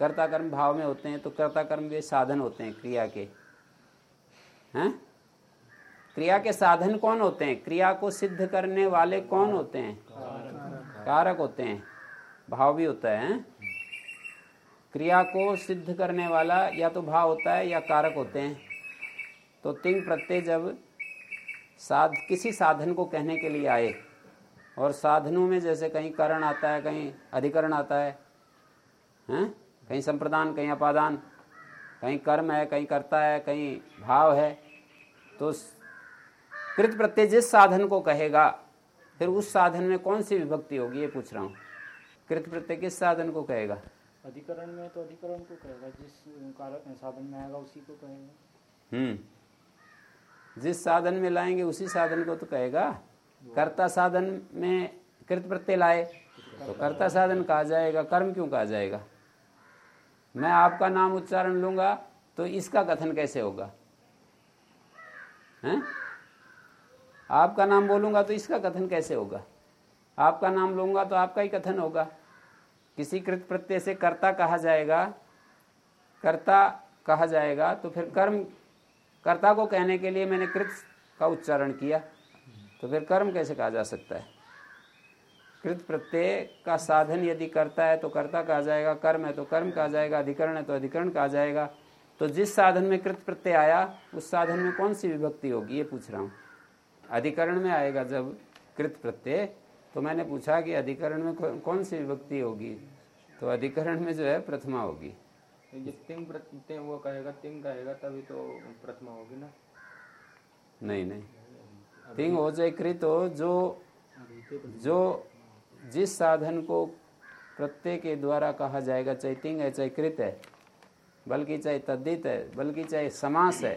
कर्ता कर्म भाव में होते हैं तो कर्ता कर्म वे साधन होते हैं क्रिया के। हैं? क्रिया के साधन कौन होते हैं? क्रिया को सिद्ध करने वाले कौन होते हैं? कारक होते हैं। भाव भी होता है? क्रिया को सिद्ध करने वाला या तो भाव होता है या कारक होते हैं। तो तिंग प्रत्यय जब साध किसी साधन को कहने के लिए आए और साधनों में जैसे कहीं करण आता है कहीं अधिकरण आता है हैं? कहीं संप्रदान कहीं अपादान कहीं कर्म है कहीं कर्ता है कहीं भाव है तो कृत प्रत्यय जिस साधन को कहेगा फिर उस साधन में कौन सी विभक्ति होगी ये पूछ रहा हूँ। कृत प्रत्यय किस साधन को कहेगा? अधिकरण में तो अधिकरण को कहेगा जिस कारक साधन में आएगा उसी को कहेगा। हम्म। जिस साधन में लाएँगे उसी साधन को तो कहेगा, कर्ता साधन में कृत प्रत्यय लाए तो कर्ता साधन कहा जाएगा, कर्म क्यों कहा जाएगा? मैं आपका नाम उच्चारण लूँगा तो इसका कथन कैसे होगा? हैं? आपका नाम बोलूँगा तो इसका कथन कैसे होगा? आपका नाम लूँगा तो आपका ही कथन होगा। किसी कृत प्रत्यय से कर्ता कहा जाएगा, कर्ता कहा जाएगा तो फिर कर्म कर्ता को कहने के लिए मैंने कृत का उच्चारण किया तो फिर कर्म कैसे कहा जा सकता है? कृत प्रत्यय का साधन यदि करता है तो कर्ता कहा जाएगा, कर्म है तो कर्म कहा जाएगा, अधिकरण है तो अधिकरण कहा जाएगा। तो जिस साधन में कृत प्रत्यय आया, उस साधन में कौन सी विभक्ति होगी, ये पूछ रहा हूँ। अधिकरण में आएगा जब कृत प्रत्यय तो मैंने पूछा कि अधिकरण में कौन सी विभक्ति होगी? तो अधिकरण में जो है प्रथमा होगी। ये तिंग प्रत्यय वो कहेगा तिंग कहेगा तभी तो प्रथमा होगी ना। नहीं नहीं। तिंग हो चाहे कृत हो जो जो जिस साधन को प्रत्यय के द्वारा कहा जाएगा चाहे तिंग है चाहे कृत है बल्कि चाहे तद्दित है बल्कि चाहे समास है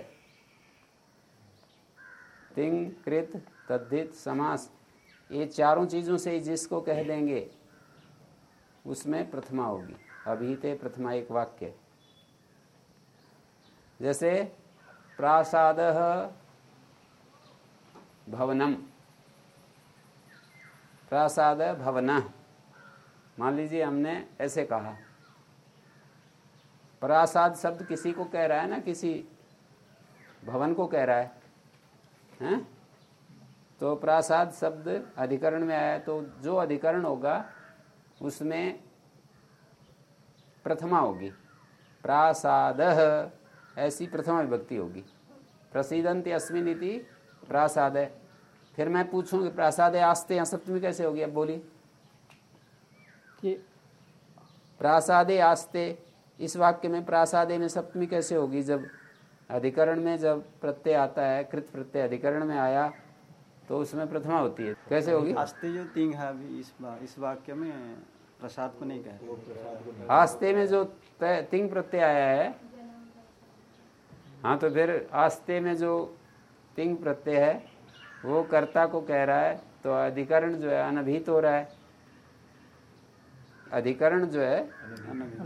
तिंग कृत तद्धित समास ये चारों चीज़ों से जिसको कह देंगे उसमें प्रथमा होगी। अभिहिते प्रथमा एक वाक्य जैसे प्रासाद भवनम। प्रासाद भवन। मान लीजिए हमने ऐसे कहा। प्रासाद शब्द किसी को कह रहा है ना? किसी भवन को कह रहा है। हैं? तो प्रासाद शब्द अधिकरण में आया तो जो अधिकरण होगा, उसमें प्रथमा होगी। प्रासाद ऐसी प्रथमा विभक्ति होगी। प्रसिदंत अस्मिन इति प्रासाद। है फिर मैं पूछूँ कि प्रासाद आस्ते यहाँ सप्तमी कैसे होगी? अब बोली प्रासादे आस्ते इस वाक्य में प्रासादे में सप्तमी कैसे होगी? जब अधिकरण में जब प्रत्यय आता है कृत प्रत्यय अधिकरण में आया तो उसमें प्रथमा होती है। कैसे होगी? आस्ते जो तिंग है अभी इस बा, इस वाक्य में प्रसाद को नहीं कह रहे। आस्ते में जो तिंग प्रत्यय आया है हाँ तो फिर आस्ते में जो तिंग प्रत्यय है, वो कर्ता को कह रहा है तो अधिकरण जो है अनभित हो रहा है। अधिकरण जो है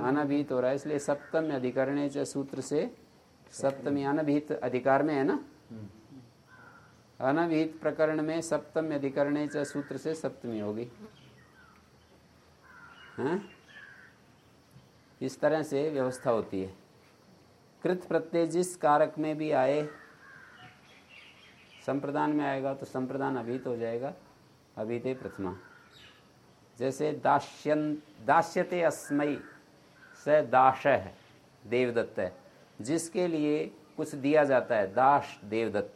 अनभित हो रहा है, इसलिए सप्तम अधिकरण सूत्र से सप्तमी अनभित अधिकार में है ना? अनभित प्रकरण में सप्तम अधिकरण च सूत्र से सप्तमी होगी। हैं? इस तरह से व्यवस्था होती है। कृत प्रत्यय जिस कारक में भी आए, संप्रदान में आएगा तो संप्रदान अभित हो जाएगा, अभिते प्रथमा। जैसे दास्यन, दास्यते अस्मयी, स दाश है देवदत्त है। जिसके लिए कुछ दिया जाता है, दाश देवदत्त।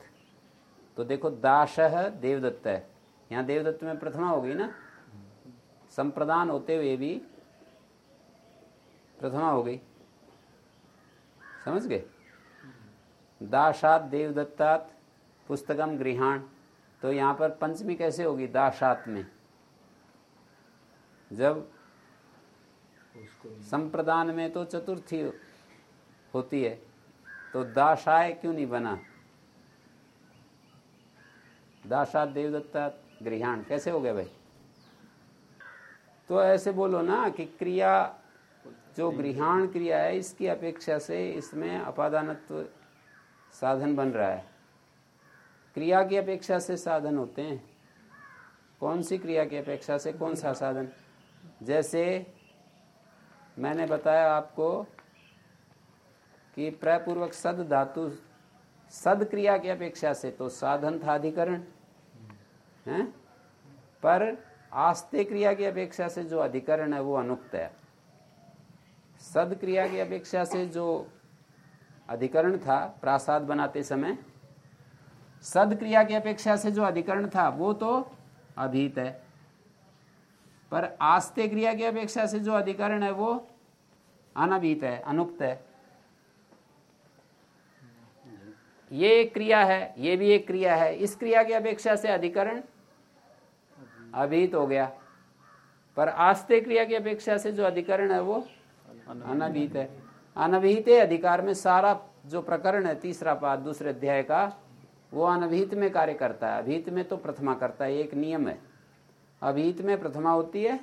तो देखो, दाश है देवदत्त है। यहाँ देवदत्त में प्रथमा होगी ना? संप्रदान होते हुए भी प्रथमा हो गई। समझ गए? दाशात देवदत्तात पुस्तकम गृहाण। तो यहाँ पर पंचमी कैसे होगी दाशात में? जब संप्रदान में तो चतुर्थी होती है तो दाशाय क्यों नहीं बना? दाशात देवदत्ता गृहाण कैसे हो गया भाई? तो ऐसे बोलो ना कि क्रिया जो गृहाण क्रिया है इसकी अपेक्षा से इसमें अपादानत्व साधन बन रहा है। क्रिया की अपेक्षा से साधन होते हैं। कौन सी क्रिया की अपेक्षा से? कौन सा साधन? जैसे मैंने बताया आपको कि प्रपूर्वक सद धातु सद क्रिया की अपेक्षा से तो साधन था अधिकरण है? पर आस्ते क्रिया की अपेक्षा से जो अधिकरण है वो अनुक्त है। सद क्रिया की अपेक्षा से जो अधिकरण था, प्रासाद बनाते समय सद क्रिया की अपेक्षा से जो अधिकरण था, वो तो अभीत है। पर आस्ते क्रिया की अपेक्षा से जो अधिकरण है, वो अनभीत है, अनुक्त है। ये एक क्रिया है, ये भी एक क्रिया है। इस क्रिया की अपेक्षा से अधिकरण अभीत हो गया। पर आस्ते क्रिया की अपेक्षा से जो अधिकरण है, वो अनभिहित है। अनभिहित अधिकार में सारा जो प्रकरण है तीसरा पाद दूसरे अध्याय का वो अनभिहित में कार्य करता है। अभिहित में तो प्रथमा करता है एक नियम है। अभिहित में प्रथमा होती है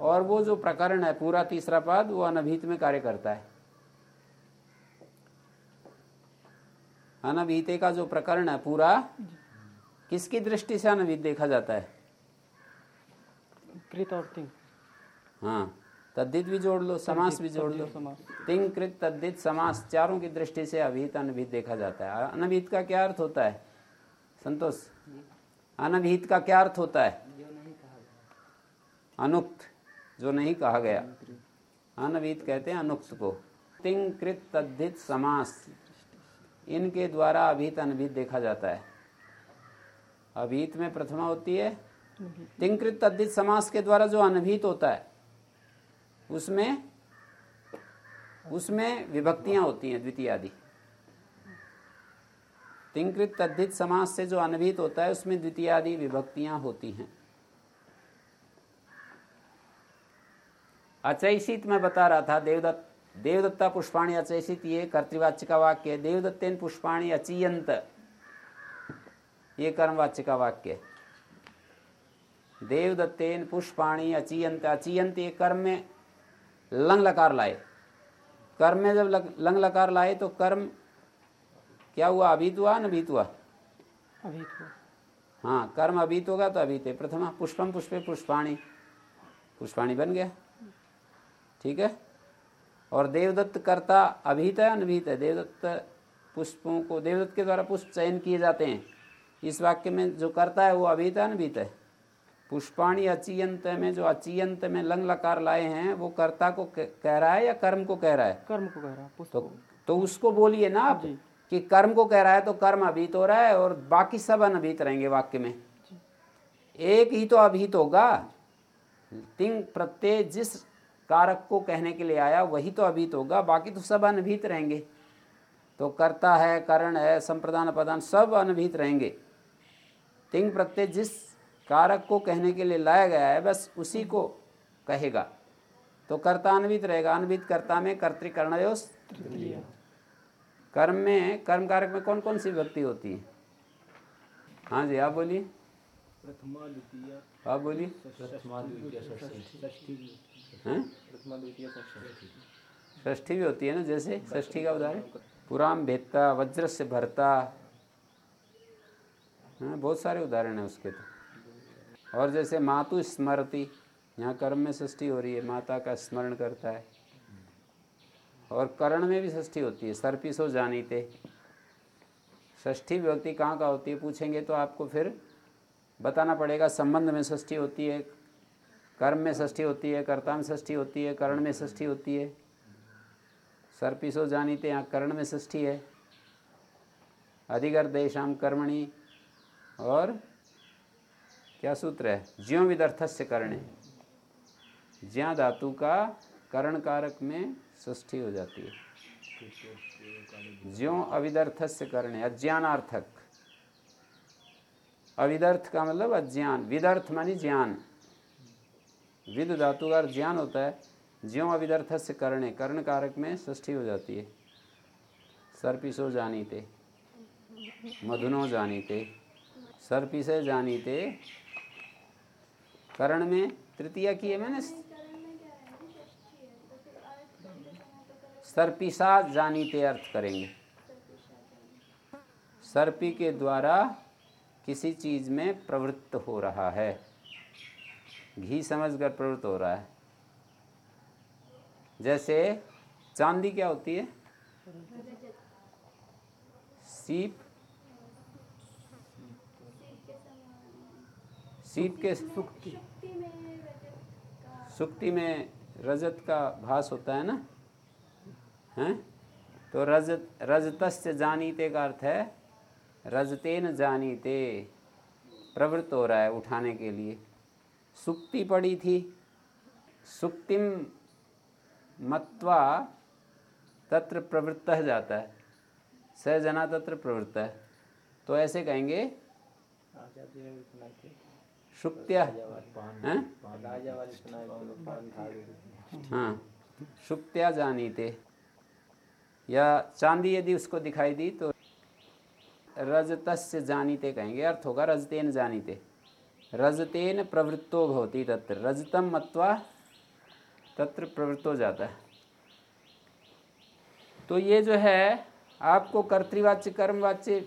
और वो जो प्रकरण है पूरा तीसरा पाद वो अनभिहित में कार्य करता है। अनभिहिते का जो प्रकरण है पूरा किसकी दृष्टि से अनभिहित देखा जाता है? कृत और हाँ। तद्दित भी जोड़ लो समास भी जोड़ लो। तिंग कृत तद्दित समास चारों की दृष्टि से अभिहित अनभिहित देखा जाता है। अनभिहित का क्या अर्थ होता है? संतोष। अनभिहित का क्या अर्थ होता है? अनुक्त जो नहीं कहा गया। अनभिहित कहते हैं अनुक्त को। तिंग कृत तद्धित समास इनके द्वारा अभिहित अनभिहित देखा जाता है। अभिहित में प्रथमा होती है। तिंकृत तद्धित समास के द्वारा जो अनभिहित होता है उसमें उसमें विभक्तियाँ होती हैं, द्वितीय आदि। तिंकृत तद्धित समास से जो अनभिहित होता है, उसमें द्वितीय आदि विभक्तियाँ होती हैं। अचैषित में बता रहा था, देवदत्त, देवदत्ता पुष्पाणी अचैषित ये कर्तृवाच्य का वाक्य है। देवदत्तेन पुष्पाणी अचीयंत ये कर्मवाच्य का वाक्य है। देवदत्तेन पुष्पाणी अचीयंत अचीयंत ये कर्म में लंग लकार लाए। कर्म में जब लग- लंग लकार लाए तो कर्म क्या हुआ? अभीत हुआ न भीत हुआ? अभीत हुआ। हाँ कर्म अभीत होगा तो अभीत है। प्रथमा पुष्पम पुष्पे पुष्पाणी। पुष्पाणी बन गया। ठीक है? और देवदत्त कर्ता अभीत है अनभीत है? देवदत्त पुष्पों को देवदत्त के द्वारा पुष्प चयन किए जाते हैं। इस वाक्य में जो करता है वो अभीत है अनभीत है। पुष्पाणी अचियंत में जो अचियंत में लंग लकार लाए हैं वो कर्ता को कह रहा है या कर्म को कह रहा है? कर्म को कह रहा है तो तो उसको बोलिए ना आप कि कर्म को कह रहा है तो कर्म अभीत हो रहा है और बाकी सब अनभीत रहेंगे वाक्य में। एक ही तो अभीत होगा। तिंग प्रत्यय जिस कारक को कहने के लिए आया वही तो अभित होगा बाकी तो सब अनभित रहेंगे। तो कर्ता है करण है संप्रदान प्रदान सब अनभित रहेंगे। तिंग प्रत्यय जिस कारक को कहने के लिए लाया गया है, बस उसी को कहेगा। तो कर्ता अनभित रहेगा। अनभित कर्ता में कर्तिकर्ण कर्म में, कर्म कारक में कौन कौन सी व्यक्ति होती है? हाँ जी, आप बोलिए। आप बोलिए। षष्ठी भी होती है ना, जैसे षष्ठी का उदाहरण। पुराम भेदता वज्र से भरता। हाँ बहुत सारे उदाहरण हैं उसके तो। और जैसे मातु स्मृति यहाँ कर्म में सृष्टि हो रही है, माता का स्मरण करता है। और करण में भी षष्ठी होती है सर्पिसो जानीते षष्ठी व्यक्ति कहाँ का होती है, पूछेंगे तो आपको फिर बताना पड़ेगा, संबंध में षष्ठी होती है, कर्म में षष्ठी होती है, कर्ता में षष्ठी होती है, करण में षष्ठी होती है। सर्पिसो जानीते यहाँ कर्ण में षष्ठी है। अधिगर देशाम कर्मणि और क्या सूत्र है? ज्यो विदर्थस्य कर्णे ज्या धातु का कर्ण कारक में षष्ठी हो जाती है। ज्यो अविदर्थस्य कर्णे अज्ञानार्थक। अविदर्थ का मतलब अज्ञान। विदर्थ मानी ज्ञान। विद धातु का ज्ञान होता है। ज्यो अविदर्थ से करणे कर्ण कारक में षष्ठी हो जाती है। सर्पिसो जानीते, मधुनो जानी जानीते, सर्पिसे जानीते कर्ण में, तृतीया की है मैंने। सर्पिसा जानीते अर्थ करेंगे। सर्पी के द्वारा किसी चीज़ में प्रवृत्त हो रहा है। घी समझकर प्रवृत्त हो रहा है। जैसे चांदी क्या होती है? सीप सीप के सुक्ति। में रजत का भास होता है ना? हैं? तो रजत रजतस्य जानीते का अर्थ है रजतेन जानीते प्रवृत्त हो रहा है उठाने के लिए। सुक्ति पड़ी थी। सुक्तिम मत्वा तत्र प्रवृत्त जाता है। सहजना तत्र प्रवृत्त। है तो ऐसे कहेंगे शुक्त्या। हैं? वाली सुनाई थी या चांदी यदि उसको दिखाई दी तो रजतस्य जानीते कहेंगे। अर्थ होगा रजतेन जानीते। रजतेन प्रवृत्तो भवति तत्र। रजतम मत्वा तत्र प्रवृत्त हो जाता। है तो ये जो है आपको कर्तृवाच्य कर्मवाच्य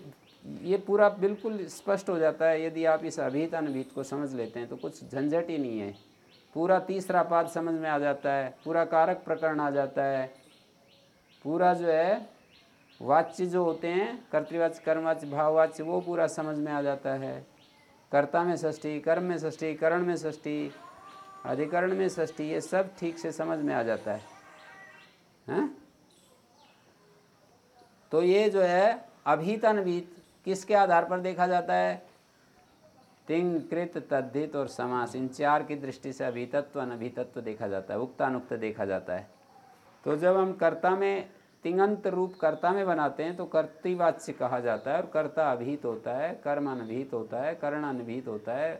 ये पूरा बिल्कुल स्पष्ट हो जाता है, यदि आप इस अभीत अनभीत को समझ लेते हैं तो कुछ झंझट ही नहीं है। पूरा तीसरा पाद समझ में आ जाता है, पूरा कारक प्रकरण आ जाता है। पूरा जो है, वाच्य जो होते हैं, कर्तृवाच्य, कर्मवाच्य, भाववाच्य, वो पूरा समझ में आ जाता है। कर्ता में षष्ठी, कर्म में षष्ठी, करण में षष्ठी, अधिकरण में षष्ठी, ये सब ठीक से समझ में आ जाता है। हैं? तो ये जो है, अभीत अनभीत किसके आधार पर देखा जाता है? तिंग कृत तद्धित और समास। इन चार की दृष्टि से अभितत्व, अनभितत्व देखा जाता है, उक्तानुक्त देखा जाता है। तो जब हम कर्ता में तिंगंत रूप कर्ता में बनाते हैं तो कर्तृवाच्य कहा जाता है और कर्ता अभीत होता है, कर्म अनभीत होता है, कर्ण अनभीत होता है,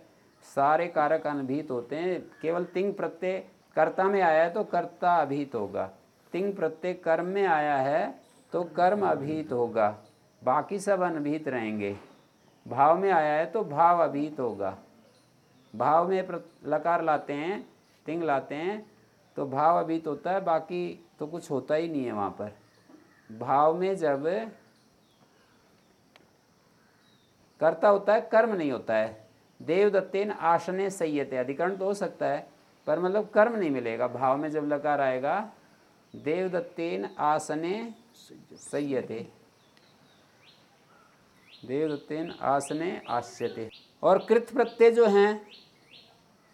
सारे कारक अनभीत होते हैं। केवल तिंग प्रत्यय कर्ता में आया है तो कर्ता अभीत होगा। तिंग प्रत्यय कर्म में आया है तो कर्म अभीत होगा। बाकी सब अनभीत रहेंगे। भाव में आया है तो भाव अभीत होगा। भाव में लकार लाते हैं, तिंग लाते हैं तो भाव अभीत होता है, बाकी तो कुछ होता ही नहीं है वहाँ पर। भाव में जब करता होता है, कर्म नहीं होता है। देवदत्तेन आसने संयते, अधिकरण तो हो सकता है, पर मतलब कर्म नहीं मिलेगा। भाव में जब लकार आएगा, देवदत्तेन आसने संयते। देवदत्तेन आसने आस्यते। और कृत प्रत्यय जो हैं,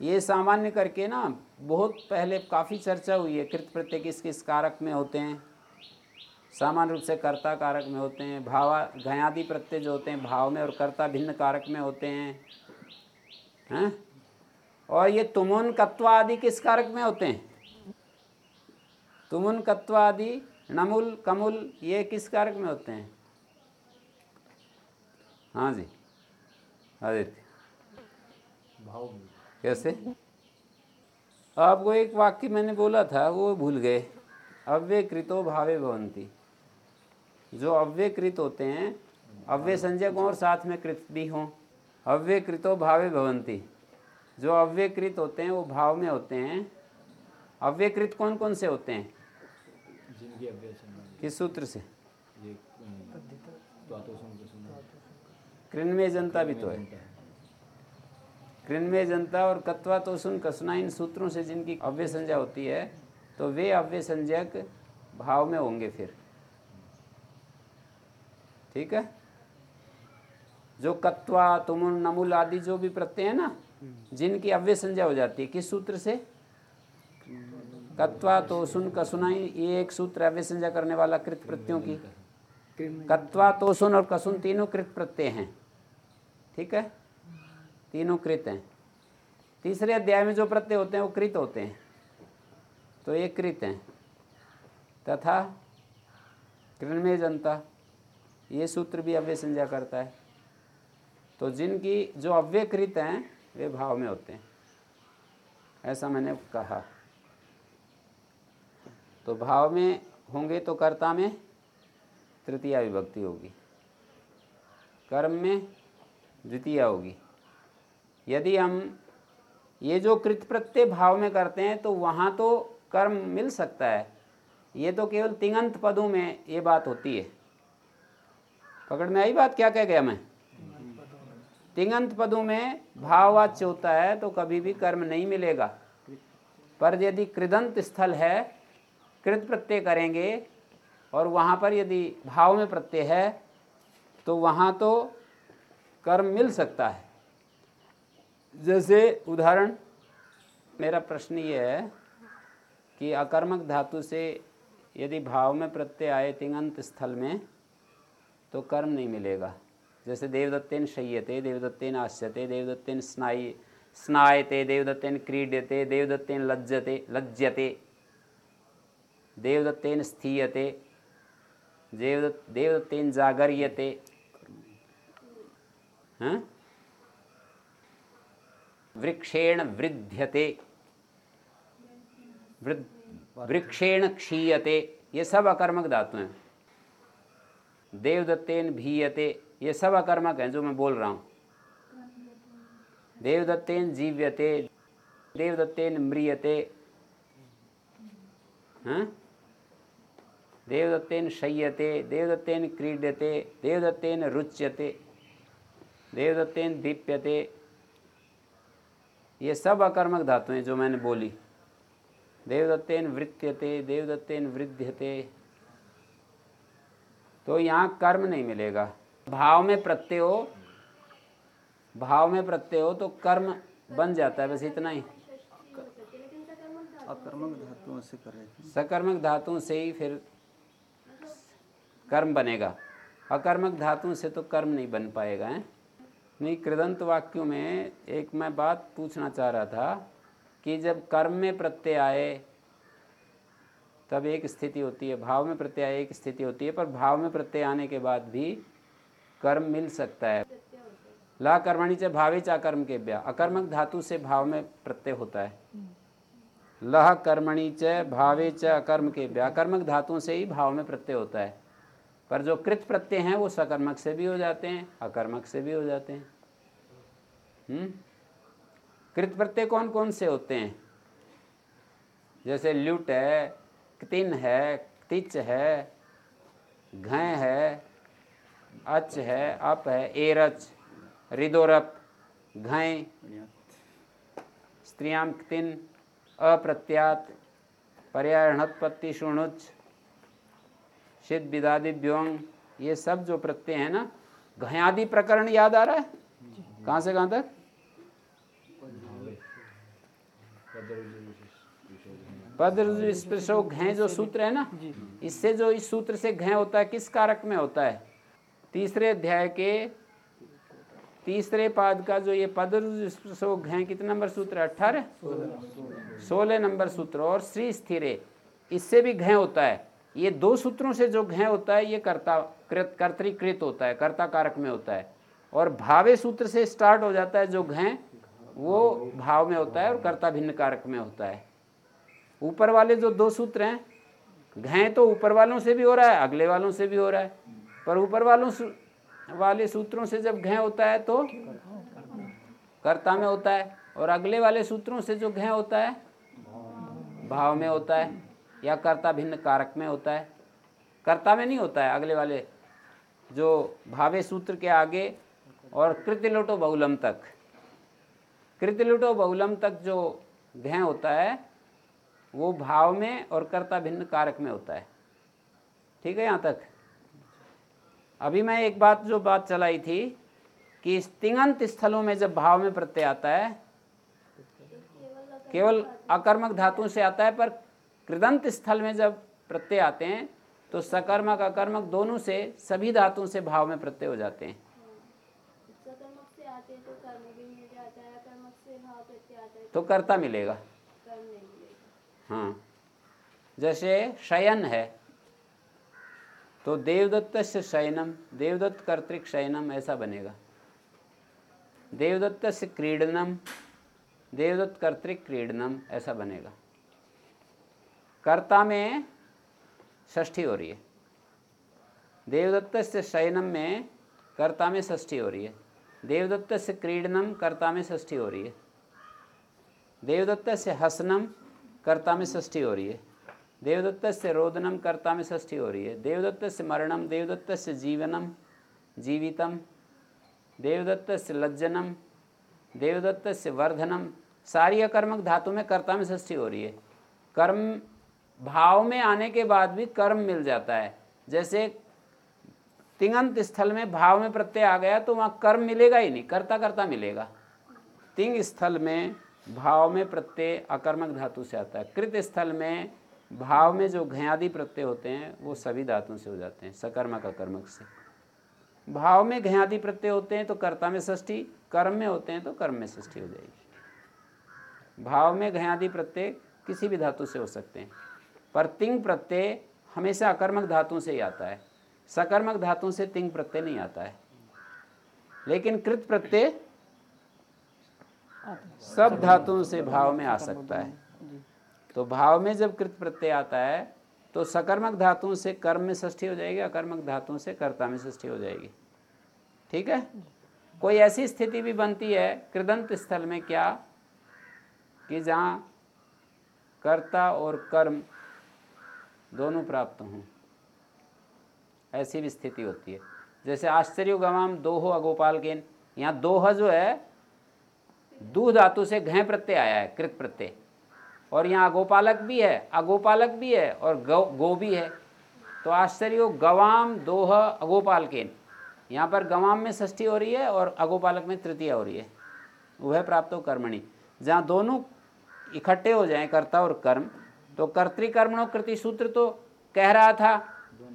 ये सामान्य करके ना, बहुत पहले काफ़ी चर्चा हुई है, कृत प्रत्यय किस किस कारक में होते हैं। सामान्य रूप से कर्ता कारक में होते हैं, भावा घयादि प्रत्यय जो होते हैं, भाव में और कर्ता भिन्न कारक में होते हैं हैं? और ये तुमुन कत्वा आदि किस कारक में होते हैं? तुमुन कत्वा आदि नमुल, कमुल, ये किस कारक में होते हैं? हाँ जी। आदित्य भाव कैसे? आपको एक वाक्य मैंने बोला था वो भूल गए। अव्यकृतो भावे भवंती जो अव्यकृत होते हैं अव्य संजय और साथ में कृत भी हों। अव्यकृतो भावे भवंती जो अव्यकृत होते हैं वो भाव में होते हैं। अव्यकृत कौन कौन से होते हैं? जिनकी किस सूत्र से? के कृन्मय जनता भी तो है। कृन्मय जनता। और कत्वा तो सुन कसना इन सूत्रों से जिनकी अव्य संज्ञा होती है तो वे अव्य संज्ञक भाव में होंगे फिर। ठीक है? जो कत्वा तुमुन नमुल आदि जो भी प्रत्यय है ना जिनकी अव्य संज्ञा हो जाती है किस सूत्र से? कत्वा तो सुन का सुनाई ये एक सूत्र अव्य संज्ञा करने वाला कृत प्रत्ययों की। कत्वा तो सुन और कसुन तीनों कृत प्रत्यय हैं। ठीक है? तीनों कृत हैं। तीसरे अध्याय में जो प्रत्यय होते हैं, वो कृत होते हैं। तो ये कृत हैं। तथा कृणमय जनता, ये सूत्र भी अव्य संज्ञा करता है। तो जिनकी जो अव्यकृत हैं, वे भाव में होते हैं। ऐसा मैंने कहा। तो भाव में होंगे तो कर्ता में तृतीया विभक्ति होगी। कर्म में द्वितीय होगी। यदि हम ये जो कृत प्रत्यय भाव में करते हैं तो वहाँ तो कर्म मिल सकता है। ये तो केवल तिंगंत पदों में ये बात होती है। पकड़ में आई बात? क्या कह गया मैं? तिंगंत पदों में भाववाच्य होता है तो कभी भी कर्म नहीं मिलेगा। पर यदि कृदंत स्थल है कृत प्रत्यय करेंगे, और वहाँ पर यदि भाव में प्रत्यय है तो वहाँ तो कर्म मिल सकता है। जैसे उदाहरण, मेरा प्रश्न ये है कि अकर्मक धातु से यदि भाव में प्रत्यय आए तिंगंत स्थल में तो कर्म नहीं मिलेगा। जैसे देवदत्तेन शय्यते, देवदत्तेन आश्यते, देवदत्तेन स्नाय, स्नायते, देवदत्तेन क्रीड्यते, देवदत्तेन लज्जते लज्जते, देवदत्तेन स्थीयते देवदत्त देवदत्तेन जागर्यते हाँ? वृक्षेण वृद्ध्यते। वृद्ध वृक्षेण क्षीयते। ये सब अकर्मक धातु हैं। देवदत्तेन भीयते। ये सब अकर्मक हैं जो मैं बोल रहा हूँ। देवदत्तेन जीव्यते। देवदत्तेन म्रियते। हाँ? देवदत्तेन शय्यते। देवदत्तेन क्रीड्यते देवदत्तेन रुच्यते। देवदत्तेन दीप्यते। ये सब अकर्मक धातु हैं जो मैंने बोली। देवदत्तेन वृत्यते देवदत्तेन वृद्ध्यते। तो यहाँ कर्म नहीं मिलेगा। भाव में प्रत्यय हो भाव में प्रत्यय हो तो कर्म बन जाता है बस इतना ही। अकर्मक धातुओं से कर। सकर्मक धातुओं से ही फिर कर्म बनेगा। अकर्मक धातुओं से तो कर्म नहीं बन पाएगा है? नहीं, कृदंत वाक्यों में एक मैं बात पूछना चाह रहा था कि जब कर्म में प्रत्यय आए, तब एक स्थिति होती है, भाव में प्रत्यय एक स्थिति होती है, पर भाव में प्रत्यय आने के बाद भी कर्म मिल सकता है। ला कर्मणि च भावे च अकर्म के ब्या अकर्मक धातु से भाव में प्रत्यय होता है। लह कर्मणि च भावे च अकर्म के ब्या कर्मक धातुओं से ही भाव में प्रत्यय होता है। पर जो कृत प्रत्यय हैं, वो सकर्मक से भी हो जाते हैं, अकर्मक से भी हो जाते हैं। हम्म? कृत प्रत्यय कौन कौन से होते हैं? जैसे ल्युट है, क्तिन है, तिच है घय है, अच है, अप है, एरच, रिदोरप घय स्त्रियाम क्तिन अप्रत्यात, पर्यायणत्पत्ति शुणुच। सिद्ध विदादिभ्योंग ये सब जो प्रत्यय है ना घयादि प्रकरण याद आ रहा है? कहाँ से कहाँ तक? पद स्पर्शो घय जो सूत्र है ना? इससे जो इस सूत्र से घय होता है किस कारक में होता है? तीसरे अध्याय के तीसरे पाद का जो ये पद सोग है कितने नंबर सूत्र है? अठारह? सोलह नंबर सूत्र। और श्री स्थिर इससे भी घय होता है। ये दो सूत्रों से जो घय होता है, ये कर्ता, कृत, कर्तरीकृत होता है कर्ता कारक में होता है। और भावे सूत्र से स्टार्ट हो जाता है जो घय वो भाव में होता है और कर्ता भिन्न कारक में होता है। ऊपर वाले जो दो सूत्र हैं घय तो ऊपर वालों से भी हो रहा है, अगले वालों से भी हो रहा है, पर ऊपर वालों वाले सूत्रों से जब घय होता है तो कर्ता में होता है, और अगले वाले सूत्रों से जो घय होता है, भाव में होता है। या कर्ता भिन्न कारक में होता है। कर्ता में नहीं होता है, अगले वाले, जो भावे सूत्र के आगे और कृतिलोटो बहुलम तक। कृतिलोटो बहुलम तक जो घय होता है, वो भाव में और कर्ता भिन्न कारक में होता है। ठीक है, यहाँ तक। अभी मैं एक बात, जो बात चलाई थी कि तिंगंत स्थलों में जब भाव में प्रत्यय आता है, केवल अकर्मक धातु से आता है, पर कृदंत स्थल में जब प्रत्यय आते हैं तो सकर्मक अकर्मक दोनों से सभी धातुओं से भाव में प्रत्यय हो जाते हैं। तो कर्ता मिलेगा। हाँ। जैसे शयन है तो देवदत्त से शयनम देवदत्त कर्तिक शयनम ऐसा बनेगा। देवदत्त से क्रीडनम देवदत्त कर्तिक क्रीडनम ऐसा बनेगा। कर्ता में षष्ठी हो रही है। देवदत्त से शयनम में कर्ता में षष्ठी हो रही है। देवदत्त से क्रीडनम कर्ता में षष्ठी हो रही है। देवदत्त से हसनम कर्ता में षष्ठी हो रही है। देवदत्त से रोदनम कर्ता में षष्ठी हो रही है। देवदत्त से मरणम देवदत्त से जीवनम जीवितम देवदत्त से लज्जनम देवदत्त से वर्धनम सारी अकर्मक धातु में कर्ता में षष्ठी हो रही है। कर्म भाव में आने के बाद भी कर्म मिल जाता है। जैसे तिंगंत स्थल में भाव में प्रत्यय आ गया तो वहाँ कर्म मिलेगा ही नहीं कर्ता कर्ता मिलेगा। तिंग स्थल में भाव में प्रत्यय अकर्मक धातु से आता है। कृत स्थल में भाव में जो घयादि प्रत्यय होते हैं, वो सभी धातुओं से हो जाते हैं, सकर्मक, अकर्मक से। भाव में घयादि प्रत्यय होते हैं तो कर्ता में षष्ठी, कर्म में होते हैं तो कर्म में षष्ठी हो जाएगी। भाव में घयादि प्रत्यय किसी भी धातु से हो सकते हैं। पर तिंग प्रत्यय हमेशा अकर्मक धातुओं से ही आता है। सकर्मक धातुओं से तिंग प्रत्यय नहीं आता है। लेकिन कृत प्रत्यय सब धातुओं से भाव में आ सकता है। तो भाव में जब कृत प्रत्यय आता है तो सकर्मक धातुओं से कर्म में षष्ठी हो जाएगी, अकर्मक धातुओं से कर्ता में षष्ठी हो जाएगी। ठीक है? कोई ऐसी स्थिति भी बनती है, कृदंत स्थल में क्या? कि जहाँ कर्ता और कर्म दोनों प्राप्त हों। ऐसी भी स्थिति होती है। जैसे आश्चर्य गवाम दोहो अगोपाल के यहाँ दोह जो है दूध धातु से घय प्रत्यय आया है, कृत प्रत्यय। और यहाँ अगोपालक भी है, अगोपालक भी है और गौ, गो भी है। तो आश्चर्य गवाम दोह अगोपाल के यहाँ पर गवाम में षष्ठी हो रही है और अगोपालक में तृतीय हो रही है। वह प्राप्त हो कर्मणि। जहाँ दोनों इकट्ठे हो जाएँ, कर्ता और कर्म तो कर्तिकर्मणों कृति सूत्र तो कह रहा था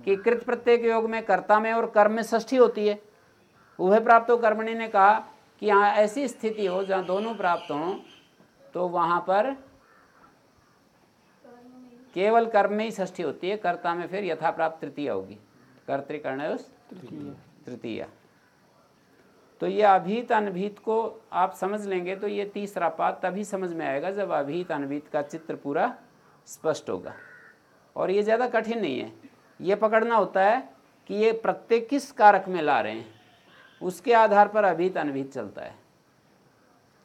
कि कृत प्रत्येक योग में कर्ता में और कर्म में षष्ठी होती है। वह प्राप्त हो कर्मणि ने कहा कि यहाँ ऐसी स्थिति हो जहाँ दोनों प्राप्त हों तो वहाँ पर केवल कर्म में ही षष्ठी होती है कर्ता में फिर यथा प्राप्त तृतीय होगी। कर्तिकर्ण तृतीय। तो ये अभीत अनभीत को आप समझ लेंगे तो ये तीसरा पात तभी समझ में आएगा जब अभीत अनभीत का चित्र पूरा स्पष्ट होगा। और ये ज़्यादा कठिन नहीं है। ये पकड़ना होता है कि ये प्रत्येक किस कारक में ला रहे हैं, उसके आधार पर अभीत अनभीत चलता है।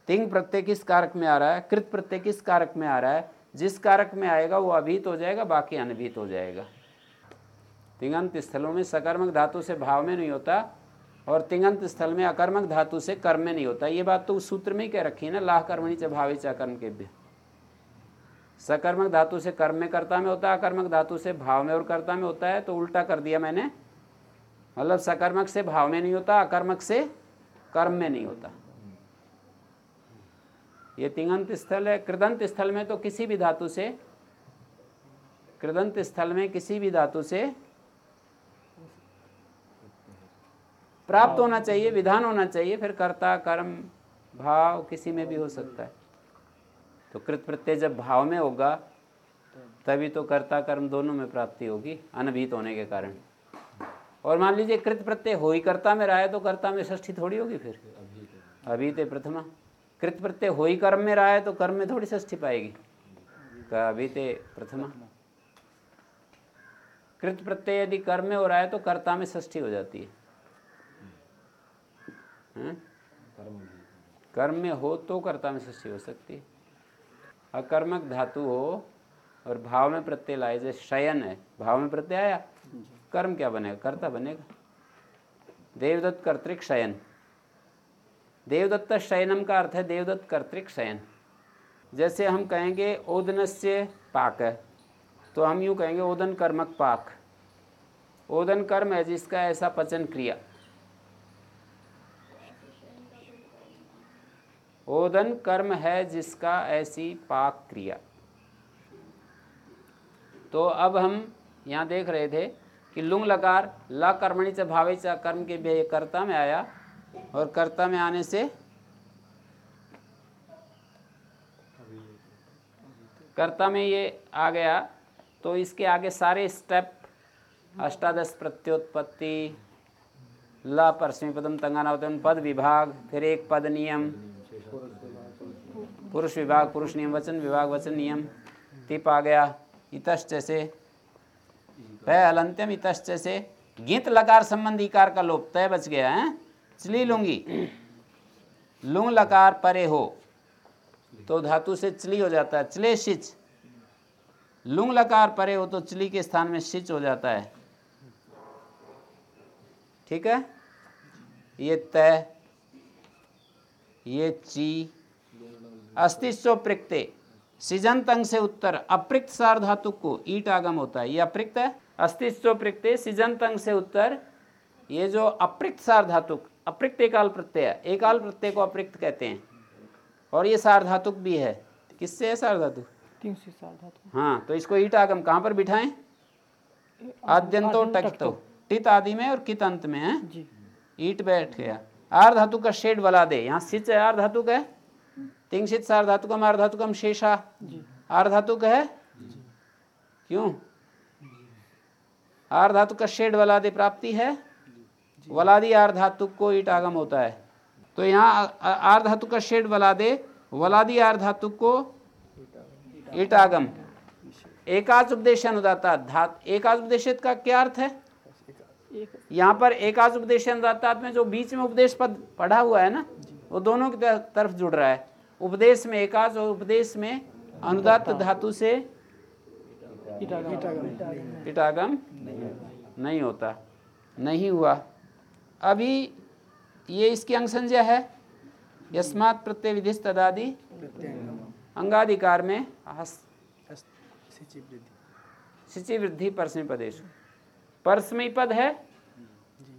तिंग प्रत्यय किस कारक में आ रहा है, कृत प्रत्यय किस कारक में आ रहा है, जिस कारक में आएगा वो अभीत हो जाएगा, बाकी अनभीत हो जाएगा। तिंगंत स्थलों में सकर्मक धातु से भाव में नहीं होता और तिंगंत स्थल में अकर्मक धातु से कर्म में नहीं होता। ये बात तो उस सूत्र में ही कह रखी है ना, लाह कर्मणी च भावी च अकर्म के भी सकर्मक धातु से कर्म में कर्ता में होता है, अकर्मक धातु से भाव में और कर्ता में होता है तो उल्टा कर दिया मैंने। मतलब सकर्मक से भाव में नहीं होता, अकर्मक से कर्म में नहीं होता। ये तिंगंत स्थल है, कृदंत स्थल में तो किसी भी धातु से, कृदंत स्थल में किसी भी धातु से प्राप्त होना चाहिए, विधान होना चाहिए, फिर कर्ता, कर्म, भाव किसी में भी हो सकता है। तो कृत प्रत्यय जब भाव में होगा तभी तो कर्ता कर्म दोनों में प्राप्ति होगी अनभित होने के कारण। और मान लीजिए कृत प्रत्यय हो ही कर्ता में रहा है तो कर्ता में षष्ठी थोड़ी होगी फिर। अभी तो प्रथमा। कृत प्रत्यय हो ही कर्म में रहा है तो कर्म में थोड़ी षष्ठी पाएगी। अभी ते प्रथमा। कृत प्रत्यय यदि कर्म में हो रहा है तो कर्ता में षष्ठी हो जाती है। हम्म? कर्म में हो तो कर्ता में षष्ठी हो सकती है। अकर्मक धातु हो और भाव में प्रत्यय लाए, जैसे शयन है, भाव में प्रत्यय आया? कर्म क्या बनेगा? कर्ता बनेगा। देवदत्त कर्तिक शयन। देवदत्त शयनम का अर्थ है देवदत्त कर्तिक शयन। जैसे हम कहेंगे, ओदनस्य पाक है तो हम यूँ कहेंगे, ओदन कर्मक पाक। ओदन कर्म है जिसका ऐसा पचन क्रिया। ओदन कर्म है जिसका ऐसी पाक क्रिया। तो अब हम यहाँ देख रहे थे कि लुंग लकार ला कर्मणि च भावे च कर्म के कर्ता में आया और कर्ता में आने से कर्ता में ये आ गया। तो इसके आगे सारे स्टेप, अष्टादश प्रत्योत्पत्ति ला परसमी पदम तंगानावतन पद विभाग, फिर एक पद नियम पुरुष विभाग, पुरुष नियम, वचन विभाग, वचन नियम, तिप आ गया इतश्च से अलंत्यम इतश्च से गीत लकार संबंधी कार का लोप, तय बच गया, है? चली लूँगी। लुंग लकार परे हो तो धातु से चली हो जाता है, चले शिच। लुंग लकार परे हो तो चली के स्थान में शिच हो जाता है। ठीक है? ये तय ये ची। अस्तित्व प्रकृते। सिजंत अंग से उत्तर। अप्रिक्त सार धातु को ईट आगम होता है। ये अप्रिक्त है। अस्तित्व प्रकृते। सिजंत अंग से उत्तर। ये जो अप्रिक्त सार धातु अप्रिक्त एकाल प्रत्यय एकाल प्रत्यय को अप्रिक्त कहते हैं। और ये सार धातुक भी है। किससे है धातु? सार धातु। हाँ तो इसको ईट आगम कहाँ पर बिठाएँ? आद्यंतो टकितो टित आदि में और कित अंत में है? ईट बैठ गया। आर धातु का शेड वाला दे। यहाँ सिच है आर धातु का है। तिंगशित सार धातुकम आर धातुकम शेषा। आर धातु का है क्यों? आर धातु का शेड वलादि प्राप्ति है। वलादी आर धातु को ईट आगम होता है। तो यहाँ आर धातु का शेड वलादे वलादि आर धातु को ईट आगम। एकाच उपदेश अनुदाता धात एकाच उपदेशित का क्या अर्थ है? यहाँ पर एकाच उपदेश में जो बीच में उपदेश पद पढ़ा हुआ है ना वो दोनों की तरफ़ जुड़ रहा है। उपदेश में एकाच और उपदेश में अनुदात धातु से इटागम नहीं होता नहीं हुआ। अभी ये इसकी अंग संज्ञा है। यस्मात् प्रत्यय विधि तदादि अंगाधिकार में सिचि वृद्धि। परसमी पदेश। परसमी पद है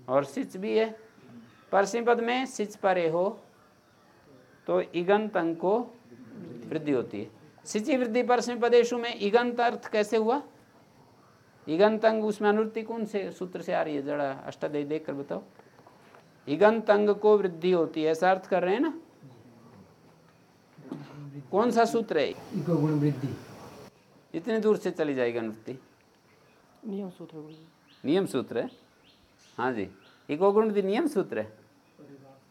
और सिच भी है। परसमी पद में सिच परे हो तो इगंत अंग को वृद्धि होती है। सिचि वृद्धि परसमी पदेशु में इगंत अर्थ कैसे हुआ? इगंत अंग उसमें अनुवृत्ति कौन से सूत्र से आ रही है? जरा अष्टाध्याय देख कर बताओ। इगंत अंग को वृद्धि होती है ऐसा अर्थ कर रहे हैं ना? कौन सा सूत्र है? गुण वृद्धि। इतनी दूर से चली जाएगी अनुवृत्ति। नियम सूत्र नियम सूत्र? है हाँ जी इको गुण नियम सूत्र? है